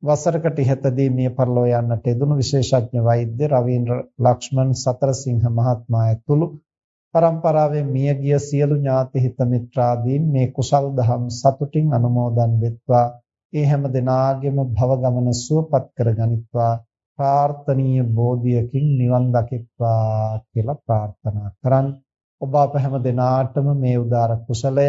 වසරකට ඉහතදී මිය පරලෝ යන්නට යෙදුණු විශේෂඥ වෛද්‍ය රවීන්ද්‍ර ලක්ෂ්මන් සතරසිංහ මහත්මයා ඇතුළු පරම්පරාවේ මියගිය සියලු ඥාති හිත මිත්‍රාදීන් මේ කුසල් දහම් සතුටින් අනුමෝදන් වෙත්වා. ඒ හැම දිනාගෙම භව ගමන සුවපත් කරගනිත්වා ප්‍රාර්ථනීය බෝධියකින් නිවන් දකිත්වා කියලා ප්‍රාර්ථනා කරන් ඔබ අප හැම දෙනාටම මේ උදාර කුසලය